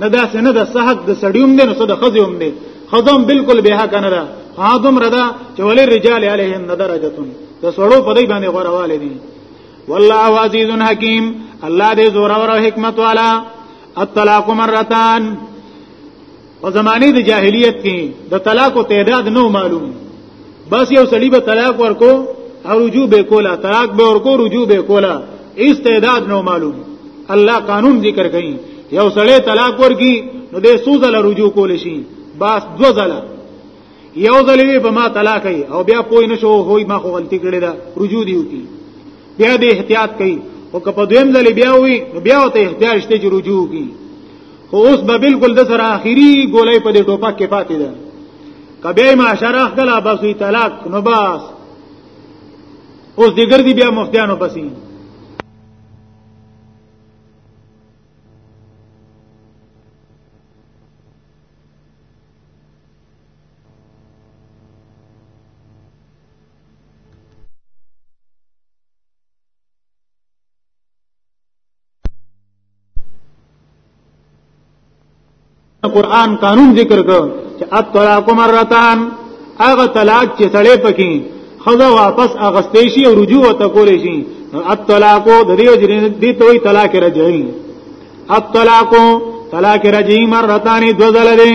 نه دا څنګه د صحت د سړیوم دی نو څه د خزیوم دی خزم بالکل به حق نه ده هاذم ردا چې ولې رجال علیهم ندرجتون د سړو په دې باندې غورواله دي والله عزیز حکیم الله دې زور او حکمت والا الطلاق مرتان په زمانه د جاهلیت کې د طلاق تعداد نو معلوم بس یو سړی به طلاق ورکو او رجوع به کولا طلاق به ورکو رجوع به کولا استعداد نو معلوم الله قانون ذکر کوي یو سړی طلاق ورکی نو د سوزه له رجوع کول شي بس دو ځله یو ځلې به ما طلاق ای او بیا پوی نشو هوی ما خو غلطی کړې ده رجوع دی وکي بیا دې احتیاط کوي او که په دویم ځلې بیا وي بیا ته احتیاج ته رجوع کوي خو اوس به بالکل د سره اخیری ګولای په دې ټوپک کې پاتې ده کبه ما شرح کلا بس وی طلاق نو بس اوس دې ګرځي بیا مفتیانو پسې قرآن قانون ذکر کړ چې اطلاق مرتان هغه طلاق چې سړې پکې خدا واپس اغستې شي او رجوع ته کولې شي اطلاق د دې وجې دې ته وي طلاق رجعي اطلاق طلاق رجعي مرتان دوزل دي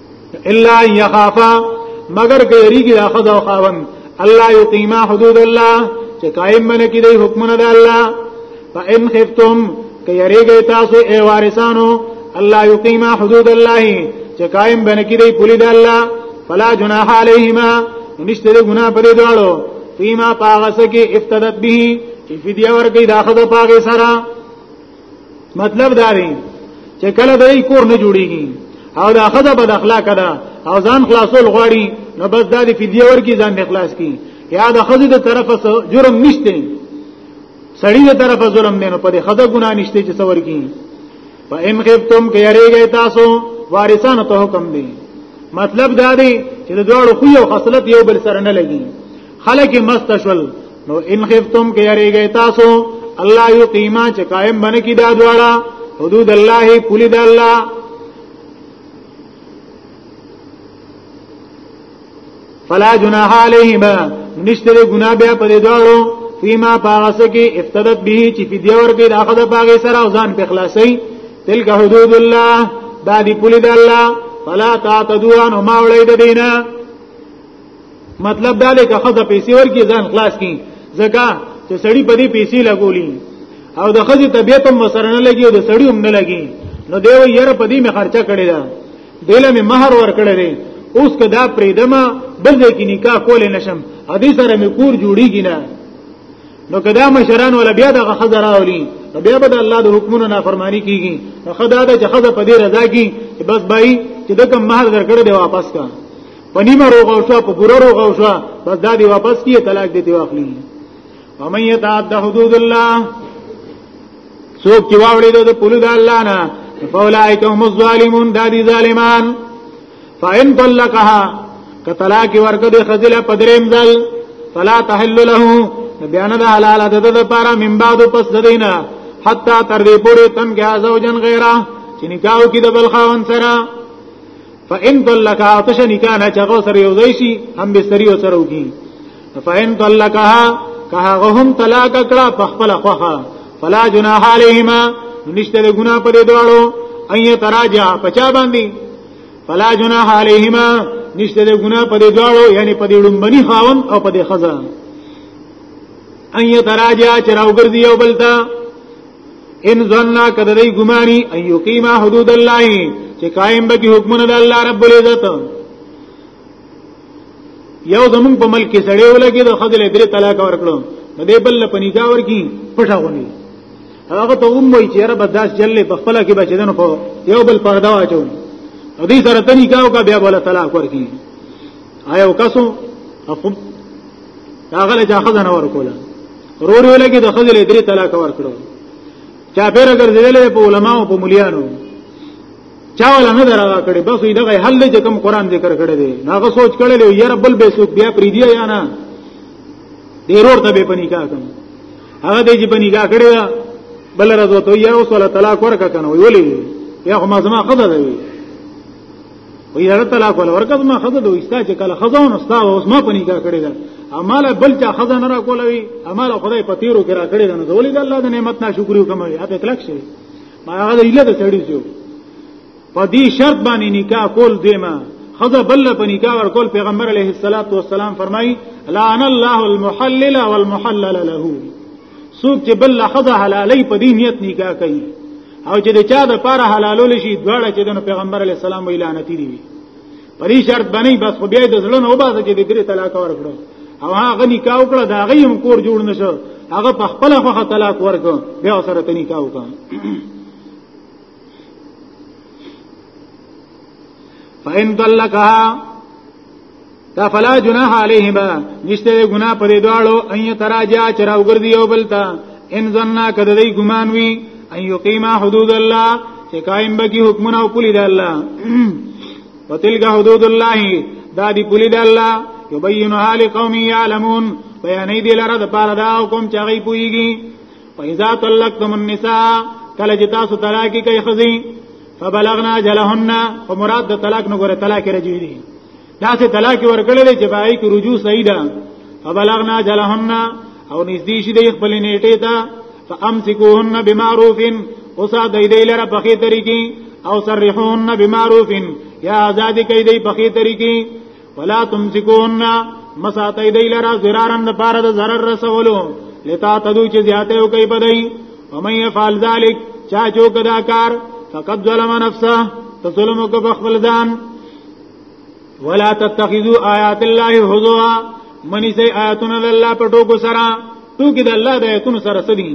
الا يخافا مگر که یریږي دا خدا او خاون الله یقیما حدود الله چې قائم باندې کې دی حکمونه د الله فان خفتم که یریږي تاسو ای وارثانو الله یقیما حدود الله چې قائم باندې کې دی پولی د الله فلا جناح علیهما نشته د ګناه پرې دواړو فيما پاغسه کې افتدت به چې فدیه ورکړي داخله پاغه سره مطلب دا دی چې کله دای کور نه جوړیږي او دا خزه بد اخلاق ده او ځان خلاصول غواړي نو بس دا دی فدیه ورکی ځان اخلاص کی یا د خزه د طرفه جرم نشته سړی د طرفه ظلم نه نو په خزه ګنا نشته چې څور کی په ان خفتم کې یریږي تاسو وارثان ته حکم دی مطلب دا دی چې د دوړو خو یو خصلت یو بل سره نه لګي خلک مست شول نو ان خفتم کې یریږي تاسو الله یو قیمه چې قائم باندې کی دا دواړه حدود الله پولی د الله فلا جناح علیهما نشته ګنا بیا په دې دواړو فيما پاغس کې افتدت به چې په دیور کې د اخذ پاغه سره ځان په خلاصي تلک حدود الله دا دی پولی د الله فلا تعتدوا انما ولید دینه مطلب دا لکه خزه پیسې ورکی ځان خلاص کی زکا چې سړی په دې پیسې لګولي او د خزه طبيعت هم سره نه لګي او د سړی هم نه لګي نو دی وی یره په دې می خرچه کړی دا دله می مہر ور کړی دی اوس کدا پریدما بل ځای کې نکاح کول نشم ادي سره می کور جوړیږي نه نو کدا مشران ولا بیا دغه خزه راولي بیا به د الله د حکمونو نافرمانی کیږي خدا د چې خزه په دې رضا کی بس بای چې دغه مہر درکړی دی واپس کا په نیمه روغ او شو په ګوره روغ او شو بس دا دی واپس کیه طلاق دې دی واخلي ومن يتعد حدود الله څوک چې واوړي د پلو د الله نه فاولائک هم الظالمون دا دي ظالمان فإن طلقها کطلاق ورکه د خزله پدریم ځل فلا تحل له بیان د حلال د د لپاره من بعد پس دینه حتا تر دې پورې تنګه زوجن غیره چې نکاح کې د بل خاون سره فإن طلقها او تشه نکاح نه چغو سره یو ځای شي هم به سری او سره وږي فإن طلقها که هغه هم طلاق کړه په خپل خوخه فلا جناح علیهما نشته له ګنا پر دوړو اي تراجع پچا باندې فلا جناح علیهما نشته له ګنا پر دوړو یعنی په دې لومبني خاون او په دې خزان اي تراجع چراوګر دی یو بلتا ان ظننا کده دی ګمانی ان یقیما حدود الله چې قائم به کی حکمونه د الله رب العزت یو زمون په ملک کې سړی ولګي د خدل درې طلاق ورکړو نو دې بل په نکاح ورکی پټه غونی هغه ته هم وی چې رب داس جلې په خپل کې بچدنو په یو بل پردا واچو دې سره تنی کاو کا بیا بوله طلاق ورکی آیا وکاسو هغه له ځخه نه ورکوله رور ویل کې د خځلې درې طلاق ورکړو چا پیر ګرځیدلې په علماو په مليانو چا ولا نه درا کړي بس دغه حل چې کوم قران ذکر کړي دي هغه سوچ کړي له یار بل به سوچ بیا پری دی یا نه ډیرور ته به پني کا کوم هغه دې چې پني کا کړي بل راځو ته یو سره طلاق ورکا کنه ویلې یا خو ما زما قضا دی وی یاره طلاق ولا ورکز ما خزه دوی ستا چې کله خزه نو ستا اوس ما پنی کا کړی دا اماله بل چا خزه نه را کولوي اماله خدای په تیرو کې را کړی دا نو ولې د الله د نعمت ناشکر یو کومه اته کلک شي ما هغه ایله ته چړی شو په دې شرط باندې نکاح کول دیما خزه بل په نکاح ور کول پیغمبر علیه الصلاۃ والسلام فرمایي لعن الله المحلل والمحلل له څوک چې بل لحظه حلالي په دې نیت نکاح کوي او چې د چا د پاره حلالول شي دواړه چې د پیغمبر علی السلام وی لعنت دي وي په دې شرط باندې بس خو بیا د زړه نه وباسه چې د درې طلاق ورکړو او هغه نکاح وکړه دا هغه هم کور جوړ نشو هغه په خپل خوخه طلاق ورکړ بیا سره تنکاح وکړه فإن طلقها دا فلا جناح علیهما نشته ګنا پر دواړو اي تراجا چر او ګرځي او بلتا ان ظننا کده دی ګمان وی ان یقیما حدود الله چې قائم بکی حکمونه او پولی د الله وتلک حدود الله دا دی پولی د الله یبینها لقوم یعلمون بیانې دی لره د پاره دا حکم چاغي پویږي فاذا طلقتم النساء کله چې تاسو طلاق کوي خزي فبلغنا جلهن او مراد د طلاق نه ګوره طلاق رجوع دي دا چې طلاق ورکړل چې پای کې رجوع صحیح ده فبلغنا جلهن او نږدې شي د خپل نیټه ته فامسكوهن بمعروف او ساده دی لره په خې طریقې او سرحوهن بمعروف یا آزاد کوي دی په خې طریقې ولا تمسكون مساتای دی لرا زرارن د پاره د zarar رسولو لتا تدو چې زیاته او کوي پدای و من يفعل ذلك چا جو کدا کار فقد ظلم نفسه تظلم کو بخل ځان ولا تتخذوا آیات الله هزوا منی سي آیاتنا الله په ټوکو سره ټوکی د الله د آیاتونو سره سدي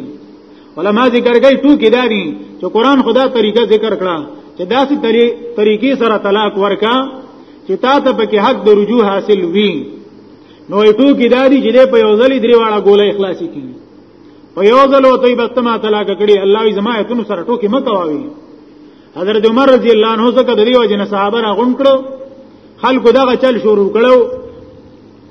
علما ذکر کوي ټوکی داري چې قران خدا طریقه ذکر کړه چې داسې طریقې سره طلاق ورکا چې تا ته پکې حق د رجوع حاصل وي نو ټو کې دادی چې په یو ځلې درې واړه ګوله اخلاصي کیږي په یو ځل او ته بس ما طلاق کړي الله یې زما ایتونو سره ټوکی مکواوي حضرت عمر رضی الله عنه څخه د دیو جن صحابه را غون کړو خلکو دغه چل شروع کړو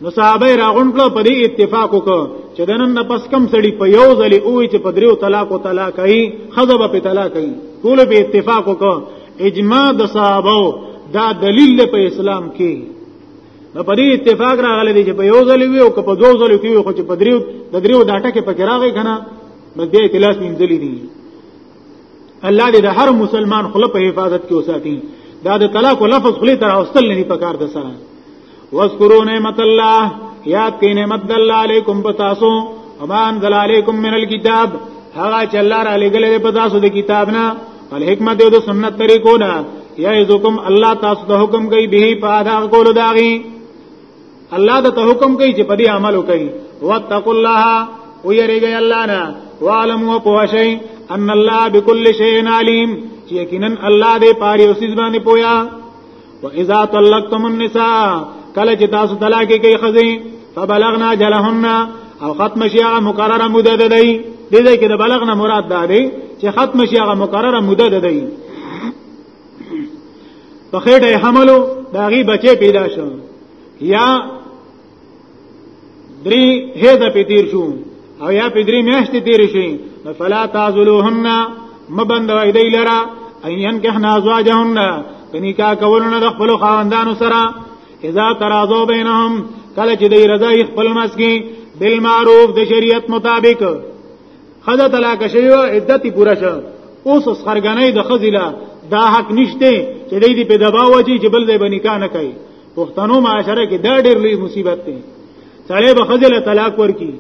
نو صحابه راغون کړو په دې اتفاق وکړو چې دنن نه پس کم سړی په یو ځلې اوې چې په دریو طلاق او طلاق کوي خزبه په طلاق کوي ټول به اتفاق وکړو اجماع د صحابه دا دلیل په اسلام کې نو په دې اتفاق راغلی دی چې په یو ځلې وي او که په دوه ځلې کې خو چې په دریو د دریو داټه کې پکې راغی کنه بس دې اعتلاف منځلې دي الله دې د هر مسلمان خپل په حفاظت کې وساتي دا د طلاق لفظ خلی تر اوستل نه په کار د سره واذکروا نعمت الله یاد کړئ نعمت د الله علیکم پتاسو وما انزل علیکم من الكتاب هغه چې الله را لګلې په تاسو د کتاب نه ول حکمت او د سنت طریقو نه یا یذکم الله تاسو ته حکم کوي به په ادا کولو داغي الله د ته حکم کوي چې په دې عمل وکړي واتقوا الله ويرجى الله نه وعلموا بوشي ان الله بكل شيء عليم چې یقینا الله دې پاره او سیز باندې پویا و اذا طلقتم النساء کله چې تاسو طلاق کوي خزي فبلغنا جلهن او ختم شي هغه مقرره مدد ده دی دې کې د بلغنا مراد ده چې ختم شي هغه مقرره مدد ده په خېټه حملو دا غي بچي پیدا شو یا درې هدا په تیر شو او یا په درې میاشتې تیر شي فلا تعذلوهن مبندوي دی لرا ايان که احنا ازواجهن کني کا کولونه د خپل خاندانو سره اذا ترازو بینهم کله چې دی رضای خپل مسکی بالمعروف د شریعت مطابق خزه طلاق شوی او عدت پوره شو اوس سرګنۍ د خزله دا حق نشته چې دې په دبا وځي چې بل دې بنکا نه کوي پښتنو معاشره کې دا ډېر لوی مصیبت دی سړی به خزله طلاق ورکی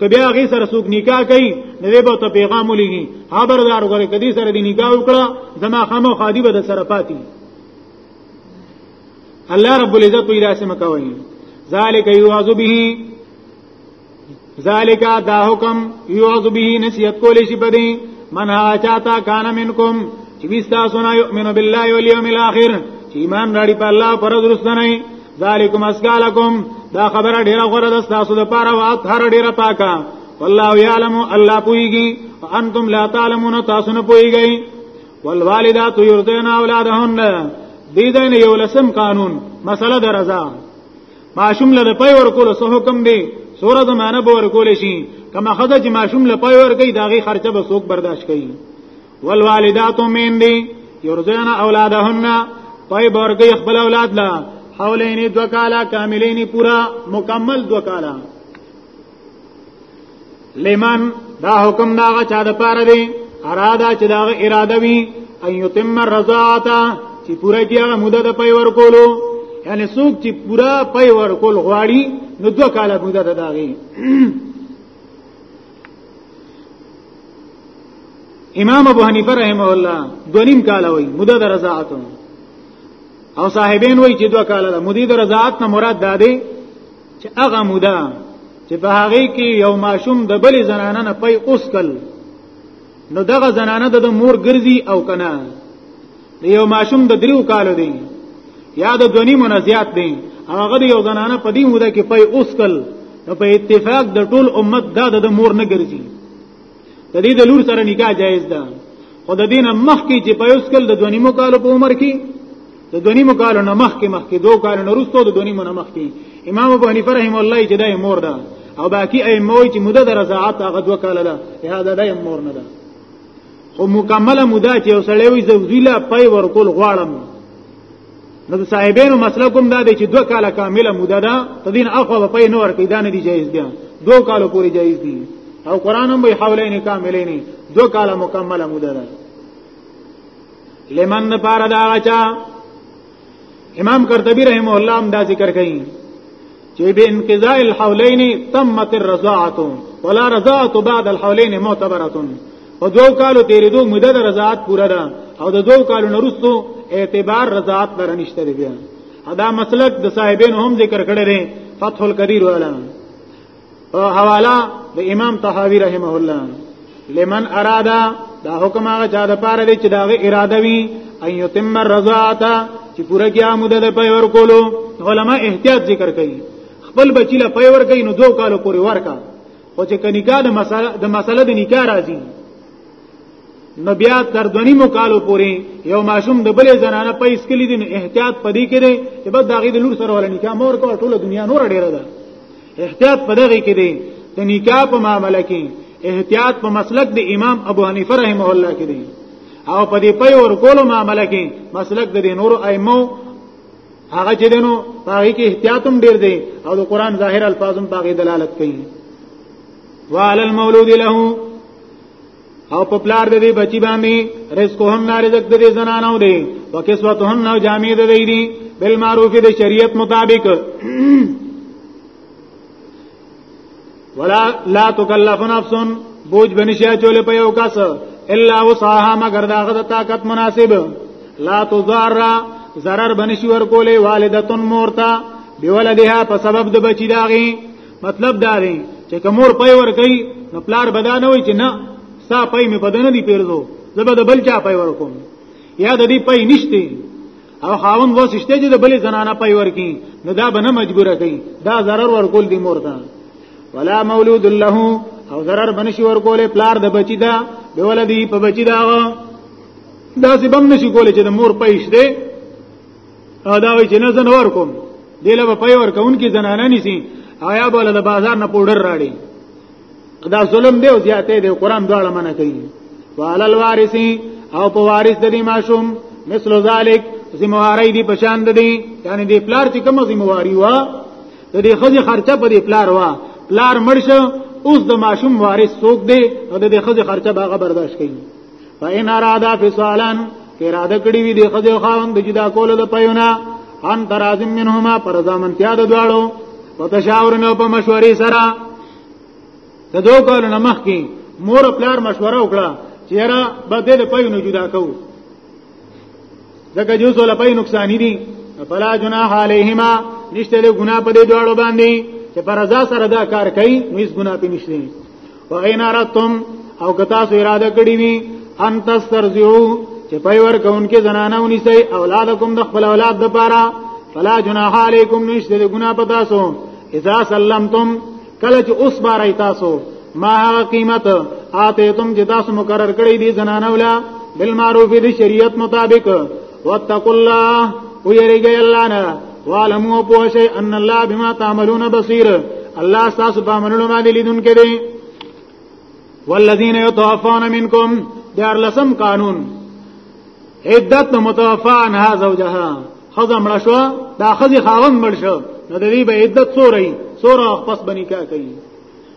که بیا غي سره سوق نکاح کوي نو دې به ته پیغام ولېږي خبردار وګوره کدي سره دې نکاح وکړه زما خامو خادي به سره پاتې الله رب العزت پیدا سم کوي ذالک یعذ به ذالک دا حکم یعذ به نسیت کول شي پدې من ها چاته کان منکم چې وستا سنا یؤمن بالله والیوم الاخر چې ایمان راړي په الله پر درستنه ذالکم اسکالکم دا خبره ډیره غوړه ده تاسو لپاره وات هر ډیره پاکه والله یعلم الله پویږي انتم لا تعلمون تاسو نه پویږئ والوالدات یرضین اولادهن دې دین یو لسم قانون مسله درزه ماشوم له پي ورکول سو حکم دی سوره د معنی به ورکول شي کما خدای چې ماشوم له پي ورکي داغي خرچه به څوک برداشت کوي والوالدات مين دي يرزقن اولادهن پي ورکي خپل اولاد لا حولین دو کالا کاملین پورا مکمل دو کالا لمن دا حکم دا چا د پاره دی اراده چې دا اراده وي ان یتم الرضاعه چې پوره کیغه موده د پي ور کولو یعنی څوک چې پوره پي ور کول غواړي نو دوه کاله موده ده داغي امام ابو حنیفه رحمه الله دونیم کاله وای موده د رضاعت او صاحبین وای چې دوه کاله ده موده د رضاعت نه مراد ده چې هغه مودا چې په هغه کې یو ماشوم د بلې زنانه نه پي اوس کل نو دغه زنانه د مور ګرځي او کنه یو ماشوم د دریو کالو دی یا د دونی منزیات دی هغه یو زنانه په دې مودا کې پي اوس کل نو په اتفاق د ټول امت دا د مور نه ګرځي د دې د لور سره نکاح جایز ده خو د دینه مخ کې چې په یو سکل د دونی مو کال په عمر کې د دونی مو کال نه مخ کې مخ کې دوه کال نه روستو د دونی مو نه مخ کې امام ابو حنیفه رحم الله چې دای مور ده او باقی ای موي چې مده د رضاعت هغه دوه کال ده هدا دای مور نه ده او مکمله مده چې وسړی وي زویلا پي ورکول غواړم نو د صاحبینو مسله کوم دا دی چې دوه کاله کامله موده ده تدین اخو په پای نور کې دا نه دی جایز دی دوه کالو پورې جایز دی او قران هم به حولین کاملین دوه کاله مکمله موده ده لمن پار دا چا امام قرطبی رحم الله هم دا ذکر کوي چې به انقضاء الحولین تمت الرضاعه ولا رضاعه بعد الحولین معتبره په دوو کالو تیرېدو مدد رضاعت پوره ده او د دوو کالو نرستو اعتبار رضاعت لره نشته دی بیا دا مسلک د صاحبین هم ذکر کړی دی فتح القدیر والا او حواله د امام طحاوی رحمه الله لمن ارادا دا حکم هغه چا د پاره دی چې دا اراده وي ان یتم الرضاعت چې پوره کیا مدد په ور کولو علما احتیاط ذکر کوي خپل بچی له پي ور کوي نو دوه کالو پورې ورکا خو چې کنيکا د مسله د مسله د نکاح راځي نو بیا تر دونی مو کالو پورې یو ماشوم د بلې زنانه پیس کلی دي نو احتیاط پدې کړي چې بس داغه د لور سره ولا نکاح مور کو ټوله دنیا نور ډیره ده احتیاط په دغه کې دی د نکاح په معاملې کې احتیاط په مسلک د امام ابو حنیفه رحمه الله کې دی او په دې پي ور کولو معاملې کې مسلک د نور ائمه هغه چې دینو هغه کې احتیاط هم ډیر دی او د قران ظاهر الفاظ هم هغه دلالت کوي وعلى المولود له او په پلار د دې بچی باندې رزق هم نه رزق د دې زنانو دی وکسوت هم نه جامې د دې دی بل معروف د شریعت مطابق ولا لا تکلف نفس بوج بنشیا چول په یو کس الا وصاها مگر داغه د طاقت مناسب لا تضار zarar بنشي ور کولې والدتن مورتا بیولدها په سبب د بچی داغي مطلب دا دی چې کومور پي ور کوي نو پلار بدانه وي چې نه سا پي می بدن دی پیرزو زبر د بل چا پي ور کوم یا د دې پي نشته او خاون وو سشته چې د بلې زنانه پي ور کوي نو دا بنه مجبور کوي دا zarar ور کول دی مور ته ولا مولود له او zarar بنشي ور کوله پلار د بچی دا به ولدی په بچی دا دا سبم نشي کوله چې د مور پيش دی او دا وی چې نه زن ور کوم دله په پای ور کون کې زنانه نسی آیا بل د بازار نه پودر راړي دا ظلم دی او زیاته دی قران دواړه منع کوي وعلى الوارث او په وارث د دې ماشوم مثل ذلک ذمہواری دی پشان دی یعنی دی پلار چې کوم ذمہواری وا د دې خځې خرچه په دې پلار وا پلار مرشه اوس د ماشوم وارث څوک دی او د دې خځې خرچه باغه برداشت کوي فإن ارادا فصالا اراده کړی وی دی خځه خاوند جدا کول د پیونه ان ترازم منهما پر ځامن تیا د دواړو په تشاور نه په مشورې سره د دوه کالو نه مخکې مور پلار مشوره وکړه چې را بدل پیونه جدا کو ځکه جو سول پي نقصان دي فلا جناح عليهما نشته له ګنا په دې دواړو باندې چې پر رضا سره دا کار کوي نو هیڅ ګنا پې نشته وغین ارتم او کتا سو اراده کړی وی ان تسترزو چې پای ور کونکي زنانه ونیسي اولادکم د خپل اولاد د پاره فلا جناح علیکم نشته د ګنا پتا سو اذا سلمتم کله چې اوس بارای تاسو ما هغه قیمت آته تم چې تاسو مقرر کړی دي زنانه ولا بالمعروف دي شریعت مطابق واتقوا الله ويرجى الله نه وعلموا بوشي ان الله بما تعملون بصير الله تاسو په عملونو باندې لیدونکي دي والذین یتوفون منکم دیار لسم قانون عدت متوفا عنها زوجها خزم لشوا دا خزي خاوند مړ شو نو د دې به عدت سورې سوره پس بنی کا کوي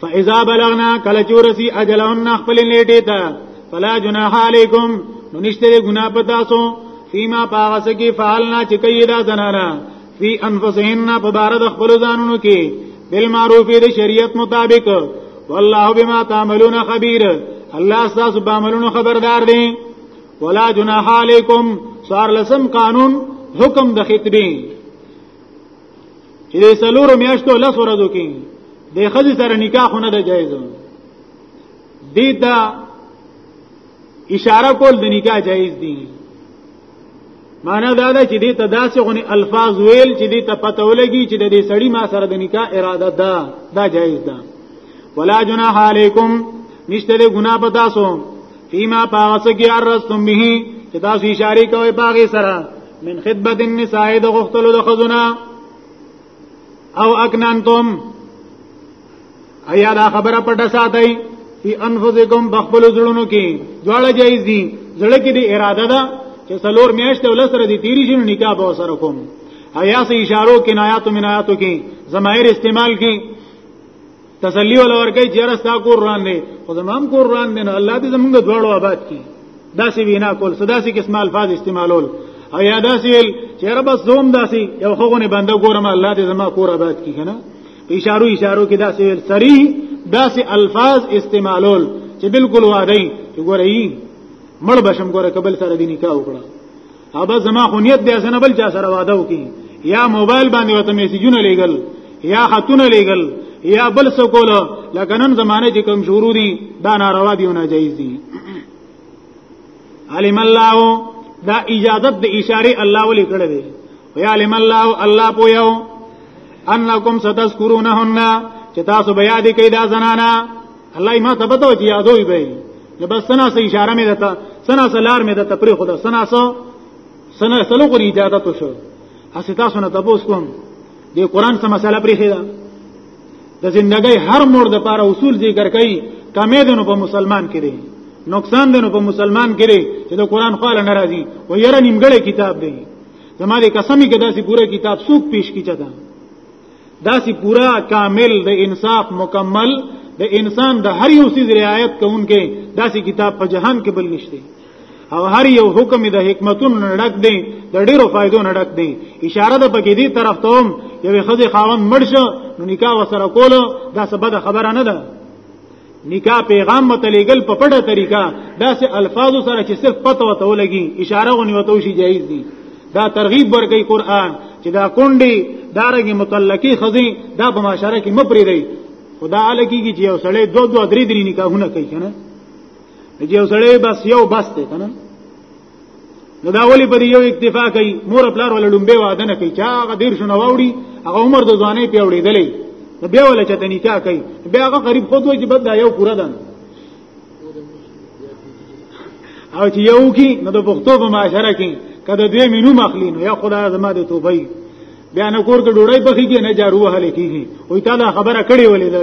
فاذا بلغنا کله چورسی اجلهن خپل نیټه ته فلا جناح علیکم نو نشته ګنا پتا سو فيما باغس کی فعلنا چې کوي دا زنانا فی انفسهن په بار د خپل ځانونو کې بالمعروف د شریعت مطابق والله بما تعملون خبير الله تاسو به عملونو خبردار دی ولا جناح علیکم سوار لسم قانون حکم د خطبه چې د سلورو میاشتو لس ورځو کې د خځې سره نکاح نه ده جایز دي دا اشاره کول د نکاح جایز دي معنا دا ده چې دې ته داسې غونې الفاظ ویل چې دې ته پته ولګي چې د دې سړی ما سره د نکاح اراده ده دا جایز ده ولا جناح علیکم نشته له ګنا په تاسو فيما پاسه کې ارستم به چې تاسو اشاره کوي باغې سره من خدمت النساء د غختلو د خزونه او اکننتم ایا دا خبره پټه ساتي فی انفسکم بخبل زړونو کې دواړه جایز دي زړه کې دی اراده ده چې سلور میاشت ول سره دي تیری شنو نکاح به سره کوم ایا سه اشارو کې نایاتو منایاتو کې زمایر استعمال کې تسلی ولا ورګي چیرې ستا کور روان دی خو زمام کور روان دی نو الله دې زمونږ دواړو آباد کړي داسې وینا کول سداسې قسم الفاظ استعمالول او یا داسې ویل چیرې بس زوم داسې یو خوونه بنده ګورم الله دې زما کور آباد کړي کنه په اشارو اشارو کې داسې ویل سری داسې الفاظ استعمالول چې بالکل وادي چې ګورې مړ بشم ګوره قبل سره دی نکاح وکړه او بس زما خو نیت دی اسنه بل چا سره واده وکي یا موبایل باندې وته میسجونه لېګل یا خاتونه لېګل یا بل څه کول لکه نن زمانه چې کم شروع دي دا ناروا دي او ناجایز دي علم الله دا اجازه د اشاره الله ولې کړې ده وی علم الله الله پویو انکم ستذکرونهن چې تاسو بیا دې کې دا زنانا الله یې ما ته بتاو چې یادوي به نه بس سنا سه اشاره مې دته سنا سه لار مې دته پرې خدا سنا سه سنا سلو غری اجازه تو شو هسه تاسو نه تبوس کوم د قران سم مسله پرې خېدا د زندګۍ هر موړ د پاره اصول ذکر کړي کمې دنو په مسلمان کې دي نقصان دنو په مسلمان کې دي چې د قران خاله ناراضي و یره نیمګړی کتاب دی زماره قسمی کې داسې پوره کتاب سوق پیش کیچا ده دا سی پورا کامل د انصاف مکمل د انسان د هر یو سیز رعایت کوونکې دا سی کتاب په جهان کې بل نشته او هر یو حکم د حکمتونو نه ډک دی د ډیرو فائدو نه ډک دی اشاره ده پکې دی طرف ته هم یوې خزه خاوند مرشه نو نکاح وسره کول دا سبب خبره نه ده نکاح پیغام متلګل په پړه طریقه داسې الفاظو سره چې صرف پته وته ولګي اشاره غونی وته شي جایز دي دا ترغیب ورګي قران چې دا کونډي دارنګي متلکی خزي دا په معاشره کې مپری دی خدا الکیږي چې یو سړی دوه دوه درې درې نکاحونه کوي کنه چې یو سړی بس یو بس دی کنه نو دا ولی په یو اکتفا کوي مور خپل ول لومبه واده نه کوي چا هغه دیر شنو واوړي هغه عمر د ځواني پیوړې دلې نو بیا ول چې تني چا کوي بیا هغه غریب خود وي چې بد یو پورا ده او چې یو کی نو د پښتو په معاشره کې کله دوی مينو مخلي نو یا خدای زما دې توبه بیا نه کور کې ډوړای پخې کې نه جارو هلې کیږي وې تا دا خبره کړې ولې دا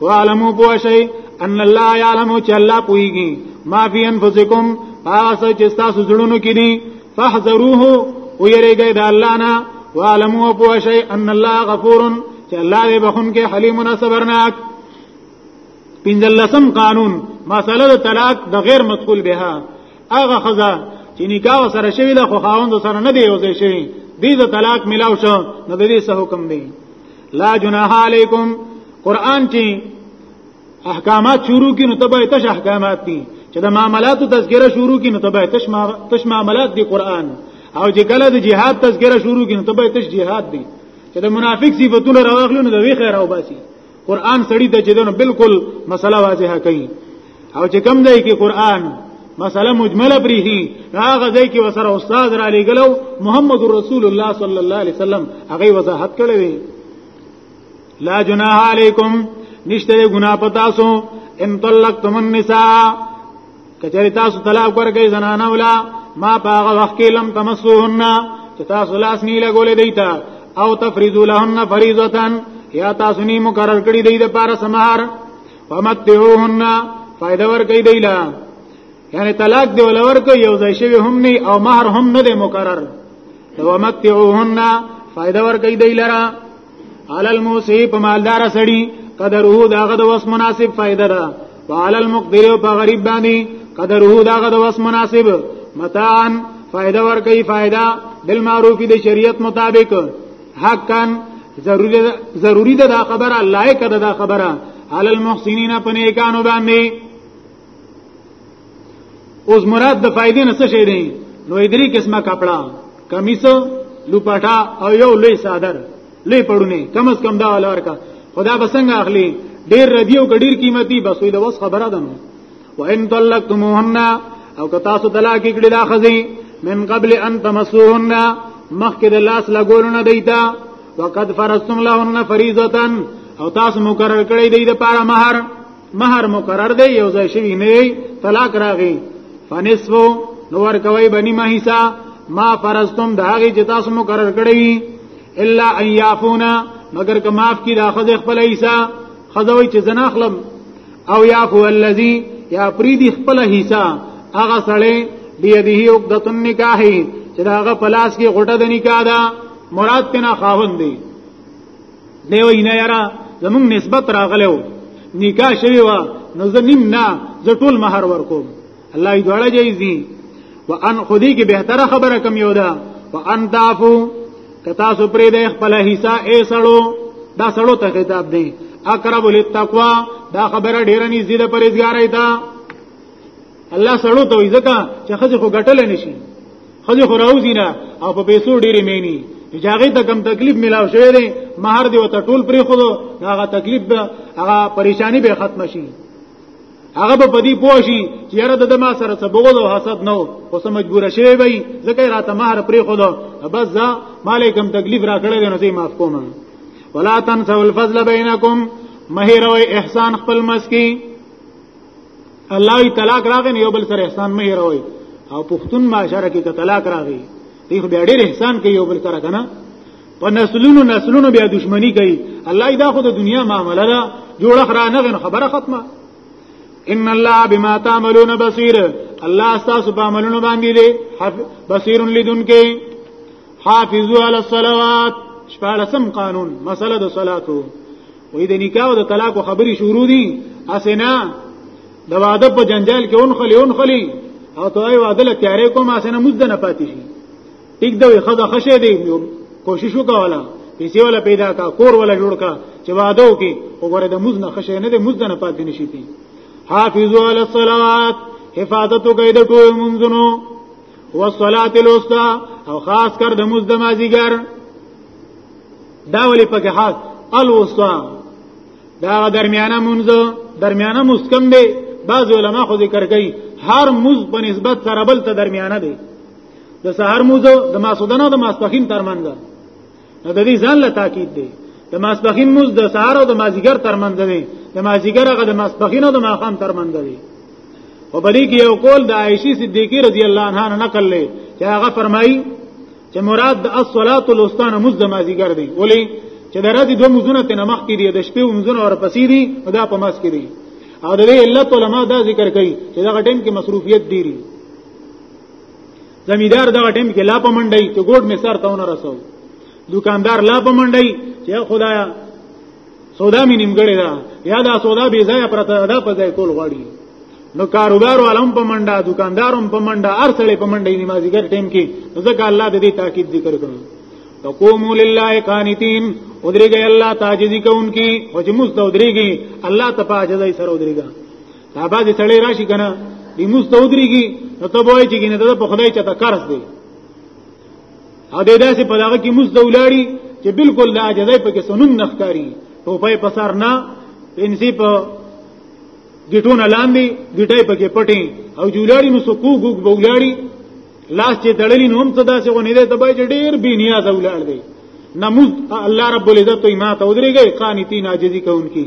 وعلمو بوشي ان الله يعلم چې الله پويږي ما في انفسكم پاسه چې تاسو زړونو کې دي فاحذروه ويريږي د الله نه وعلمو بوشي ان الله غفور چې الله دې بخون کې حليم صبرناک پنځلسم قانون مسله د طلاق د غیر مدخول بها هغه خزا چې نکاح سره شوی له خو خاوند سره نه دی یوځای شوی دې د طلاق ملاو شو نو دې څه حکم دی لا جناح علیکم قران کې احکامات شروع کی نو تبه تش احکامات دي چې د معاملات تذکرہ شروع کی نو تبه تش ما تش معاملات دی قران او چې کله د جهاد تذکرہ شروع کی نو تبه تش جهاد دی چې د منافق صفاتونه راغلو نو د وی خیر او باسي قران سړی د جدن بالکل مسله واضحه کوي او چې کم دی کې قران مسله مجمله پریخي هغه ځای کې وسره استاد را لګلو محمد رسول الله صلی الله علیه وسلم هغه وضاحت کړی دی لا جناح علیکم نشته ګنا پتا سو ان طلقتم النساء کچری تاسو طلاق ورکړئ زنانه ولا ما باغ وخت لم تمسوهن چې تاسو لاس نه لګولې دیتا او تفریض لهن فریضه یا تاسو نی مقرر کړی دی د پاره سمهار فمتعوهن فائدہ ور کوي دیلا یعنی طلاق دی ولور کوي یو ځای شوی هم نه او مہر هم نه دی مقرر ومتعوهن فائدہ ور کوي دی لرا علی الموسی په مالدار سړی قدره داغه د وس مناسب فائدہ ده وعلى المقدر په غریب باندې قدره داغه د وس مناسب متان فائدہ ور کوي فائدہ بالمعروف د شریعت مطابق حقا ضروری ده ضروری ده دا خبره لایق ده دا خبره علی المحسنین په نیکانو باندې اوس مراد د فائدې نه څه شي دی نو درې قسمه کپڑا کمیس لوپټا او یو لوی صادر لوی پړونه کم از کم دا ولار کا خدا بسنګ اخلي ډیر ردیو کډیر قیمتي بس وي د وس خبره ده نو وان طلقتموهن او که تاسو طلاق کړي دا خزي من قبل ان تمسوهن مخکې د لاس لګولونه دیتا وقد فرضتم لهن فریضه او تاسو مقرر کړی دی د پاره مہر مہر مقرر دی یو ځای شوی نه طلاق راغی فنصفو نور کوي بنی ما حصہ ما فرضتم دا غي چې تاسو مقرر کړی الا ان يعفونا مگر که معاف کی دا خو خپل حصہ خدای چې زنا خلم او یا هو الذی یا پریدی خپل حصہ هغه سړی بیده عقدۃ النکاح چې داغه پلاس کې غټه د نکاح ده مراد تینا خاوند دی دی وینا یرا زمون نسبت راغلو نکاح شوی و نو زنیم نه زه ټول مہر ورکوم الله یې دواړه جایز دي وان خودی کې بهتره خبره کم یو ده وان تعفو کتا سو پرې د خپل حصہ اے سړو دا سړو ته خطاب دی اقرب للتقوا دا خبره ډیره نږدې ده پرېزګارای ده الله سړو ته ځکه چې خځه خو ګټل نشي خځه خو راوځي نه او په پیسو ډیره مینی جاغې ته کم تکلیف ملاو شوی دی مہر دی وته ټول پرې خو هغه تکلیف هغه پریشانی به ختم شي هغه په دې پوه شي چې یاره د ما سره څه بغض او حسد نه او سم مجبور شي وي ځکه راته مہر پرې خو دا بس ځا مالکم تکلیف را کړل نو زه معاف کوم ولا تنسوا الفضل بینکم مہر او احسان خپل مسکی الله ای طلاق راغی یو بل سره احسان مہر وای او پښتون معاشره کې طلاق راغی دی خو بیا ډېر احسان کوي یو بل سره کنه په نسلونو نسلونو بیا دشمنی کوي الله دا خو د دنیا معاملې ده جوړ خره نه خبره ختمه ان الله بما تعملون بصير الله تاسو په عملونو باندې دی بصير لدن کې حافظوا على الصلوات شپارسم قانون مسله د صلاتو وې د نکاح او د طلاق خبري شروع دي اسنه د واده په جنجال کې اون خلی اون خلی او ته واده له تیارې کوم اسنه مزد نه پاتې شي ټیک دوی خدا خشه دی کوشش وکاوله پیسې ولا پیدا کا کور ولا جوړ کا چې وادو کې وګوره د مزنه خشه نه د مزنه پاتې نشي پی حافظوا علی الصلوات حفاظت کوي د ټول منځونو والصلاه الوسطى او خاص کر د مزد مازیګر دا ولې پکې خاص الوسطى دا درمیانه منځ درمیانه مسکم دی بعض علما خو ذکر کوي هر مز په نسبت سره بل ته درمیانه دی د سحر موزه د ماسودن او د ماسپخین ترمنځ نو د دې ځان له تاکید دی د ماسپخین موز د سحر او د مازیګر ترمنځ دی د مازیګر هغه د ماسپخین او د ماقام ترمنځ دی او بلې کې یو قول د عائشې صدیقې رضی الله عنها نه نقل لې چې هغه فرمایي چې مراد د الصلاه الاستانه موز د مازیګر دی ولې چې د راځي دوه موزونه ته نمخ کې دی د شپې موزونه ورپسې دي دا په ماس کې دی او د علت علماء دا ذکر کوي چې دا غټین کې مصروفیت ډیری زمیدار دا ټیم کې لا په منډي ته ګوډ می سر تاونه رسو دکاندار لا په منډي چې خدایا سودا می نیمګړې ده یا دا سودا بی ځای پرته ده په ځای کول غواړي نو کاروبار علم په منډه دکاندارم په منډه ارسلې په منډه نمازګر ټیم کې ځکه الله د دې تاکید ذکر کړو تقوموا لله قانتين ودرېږي الله تعجزي کوونکی او چې مست ودرېږي الله ته په عاجزۍ سره ودرېږي دا باندې سړی راشي کنه دې موږ ته ودرېږي نو ته وایي چې ګینه دا په خدای چاته قرض دی او دې داسې په دغه کې موږ دولاړي چې بالکل لا جزای په کې سنن نخکاری ټوپای په سر نه پنسي په ګټونه لاندې ګټای په کې پټي او جولاړي نو سکو ګوګ بولاړي لاس چې دړلین هم ته داسې غونې ده ته باید ډیر بی نیاز ولاړ دی نموز الله رب العزت ما ته ودرېږي قانتین عاجزي کوونکی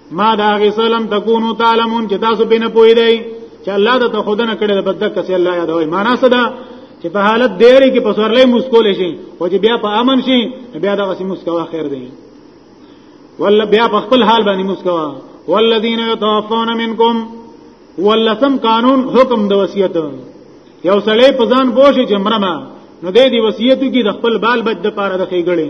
ما دا غي سلام تکونو تعلمون چې تاسو به نه پوي دی چې الله د تخودنه کړي د بدک کسي الله یاد وای معنا صدا چې په حالت دیری کې په سورلې مسکول شي او چې بیا په امن شي بیا دغه سي مسکوا خیر دی ولا بیا په خپل حال باندې مسکوا والذین یتوفون منکم ولسم قانون حکم د وصیت یو سړی په ځان بوشي چې مرمه نو دې دی وصیت کې د خپل بال بچ د پاره د خېګړې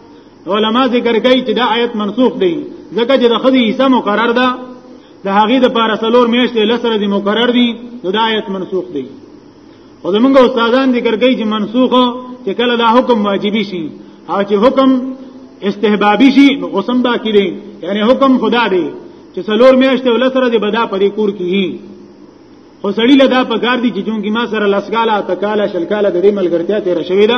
علما ذکر کوي چې دا آیت منسوخ دی ځکه چې د خدي عیسی مقرر ده د هغه د پاره سلور میشت لسره دی مقرر دی نو دا آیت منسوخ دی او زمونږ استادان ذکر کوي چې منسوخ چې کله دا حکم واجبی شي او چې حکم استحبابی شي نو قسم باقی دی یعنی حکم خدا دی چې سلور میشت لسره دی بدا پرې کور کیږي خو سړی له دا پکار دي چې چونکی ما سره لسګاله تکاله شلکاله د دې ملګرتیا تیر شوې ده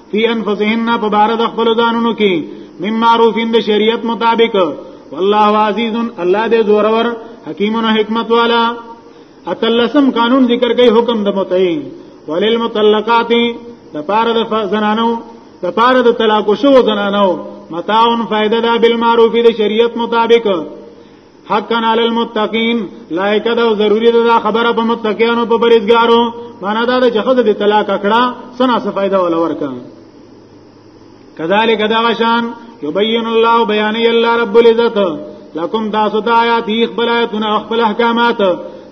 فی انفسهن په بار د خپل ځانونو کې مم معروف د شریعت مطابق والله عزیز الله دې زورور حکیم او حکمت والا اتلسم قانون ذکر کوي حکم د متعین وللمطلقات د پار د زنانو د پار د طلاق شو زنانو متاون فائدہ دا بالمعروف د شریعت مطابق حقا علی المتقین لایق دا ضروری ده خبره په متقینو په پرېزګارو معنا دا چې خزه د طلاق کړه سنا څه فائدہ ولا ورکا کذالک دا وشان یبین الله بیان الله رب العزت لکم تاسو د آیات خپل آیاتونه خپل احکامات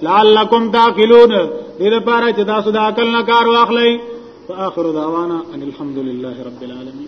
لعلکم تعقلون دې لپاره چې تاسو د عقل نه کار واخلئ واخر دعوانا ان الحمد لله رب العالمین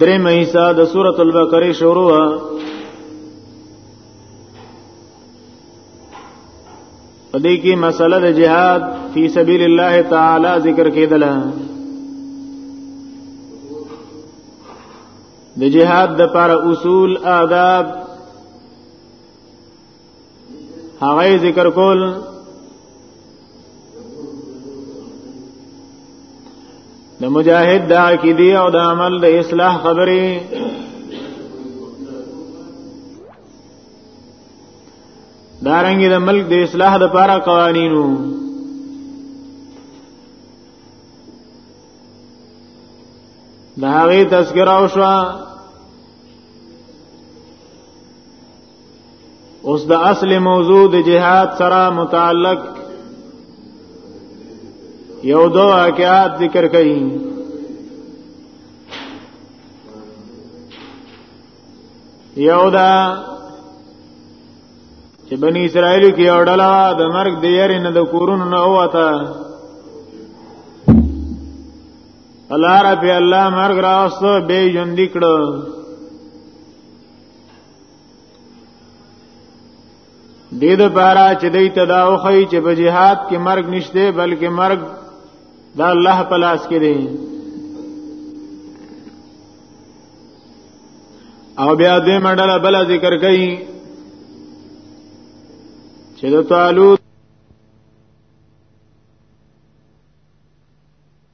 درې مېسا د سورۃ البقره شروع په دې کې مسله د جهاد فی سبیل الله تعالی ذکر کېدله د جهاد د پر اصول آداب هغه ذکر کول د مجاهد د عقیده او د عمل د اصلاح خبرې دارنګ د ملک د اصلاح د لپاره قوانینو د هغه تذکرہ او شوا اوس د اصل موضوع د جهاد سره متعلق یو دو واقعات ذکر کړي یو دا چې بنی اسرائیل کې یو ډله د مرګ د یاري نه د کورونو نه وته الله رب الله مرګ راوستو به ژوند کړو دې د بارا چې دې تداوخی چې په جهاد کې مرګ نشته بلکې مرګ د الله په لاس کې دی او بیا دې مډله بل ذکر کړي چې د طالوت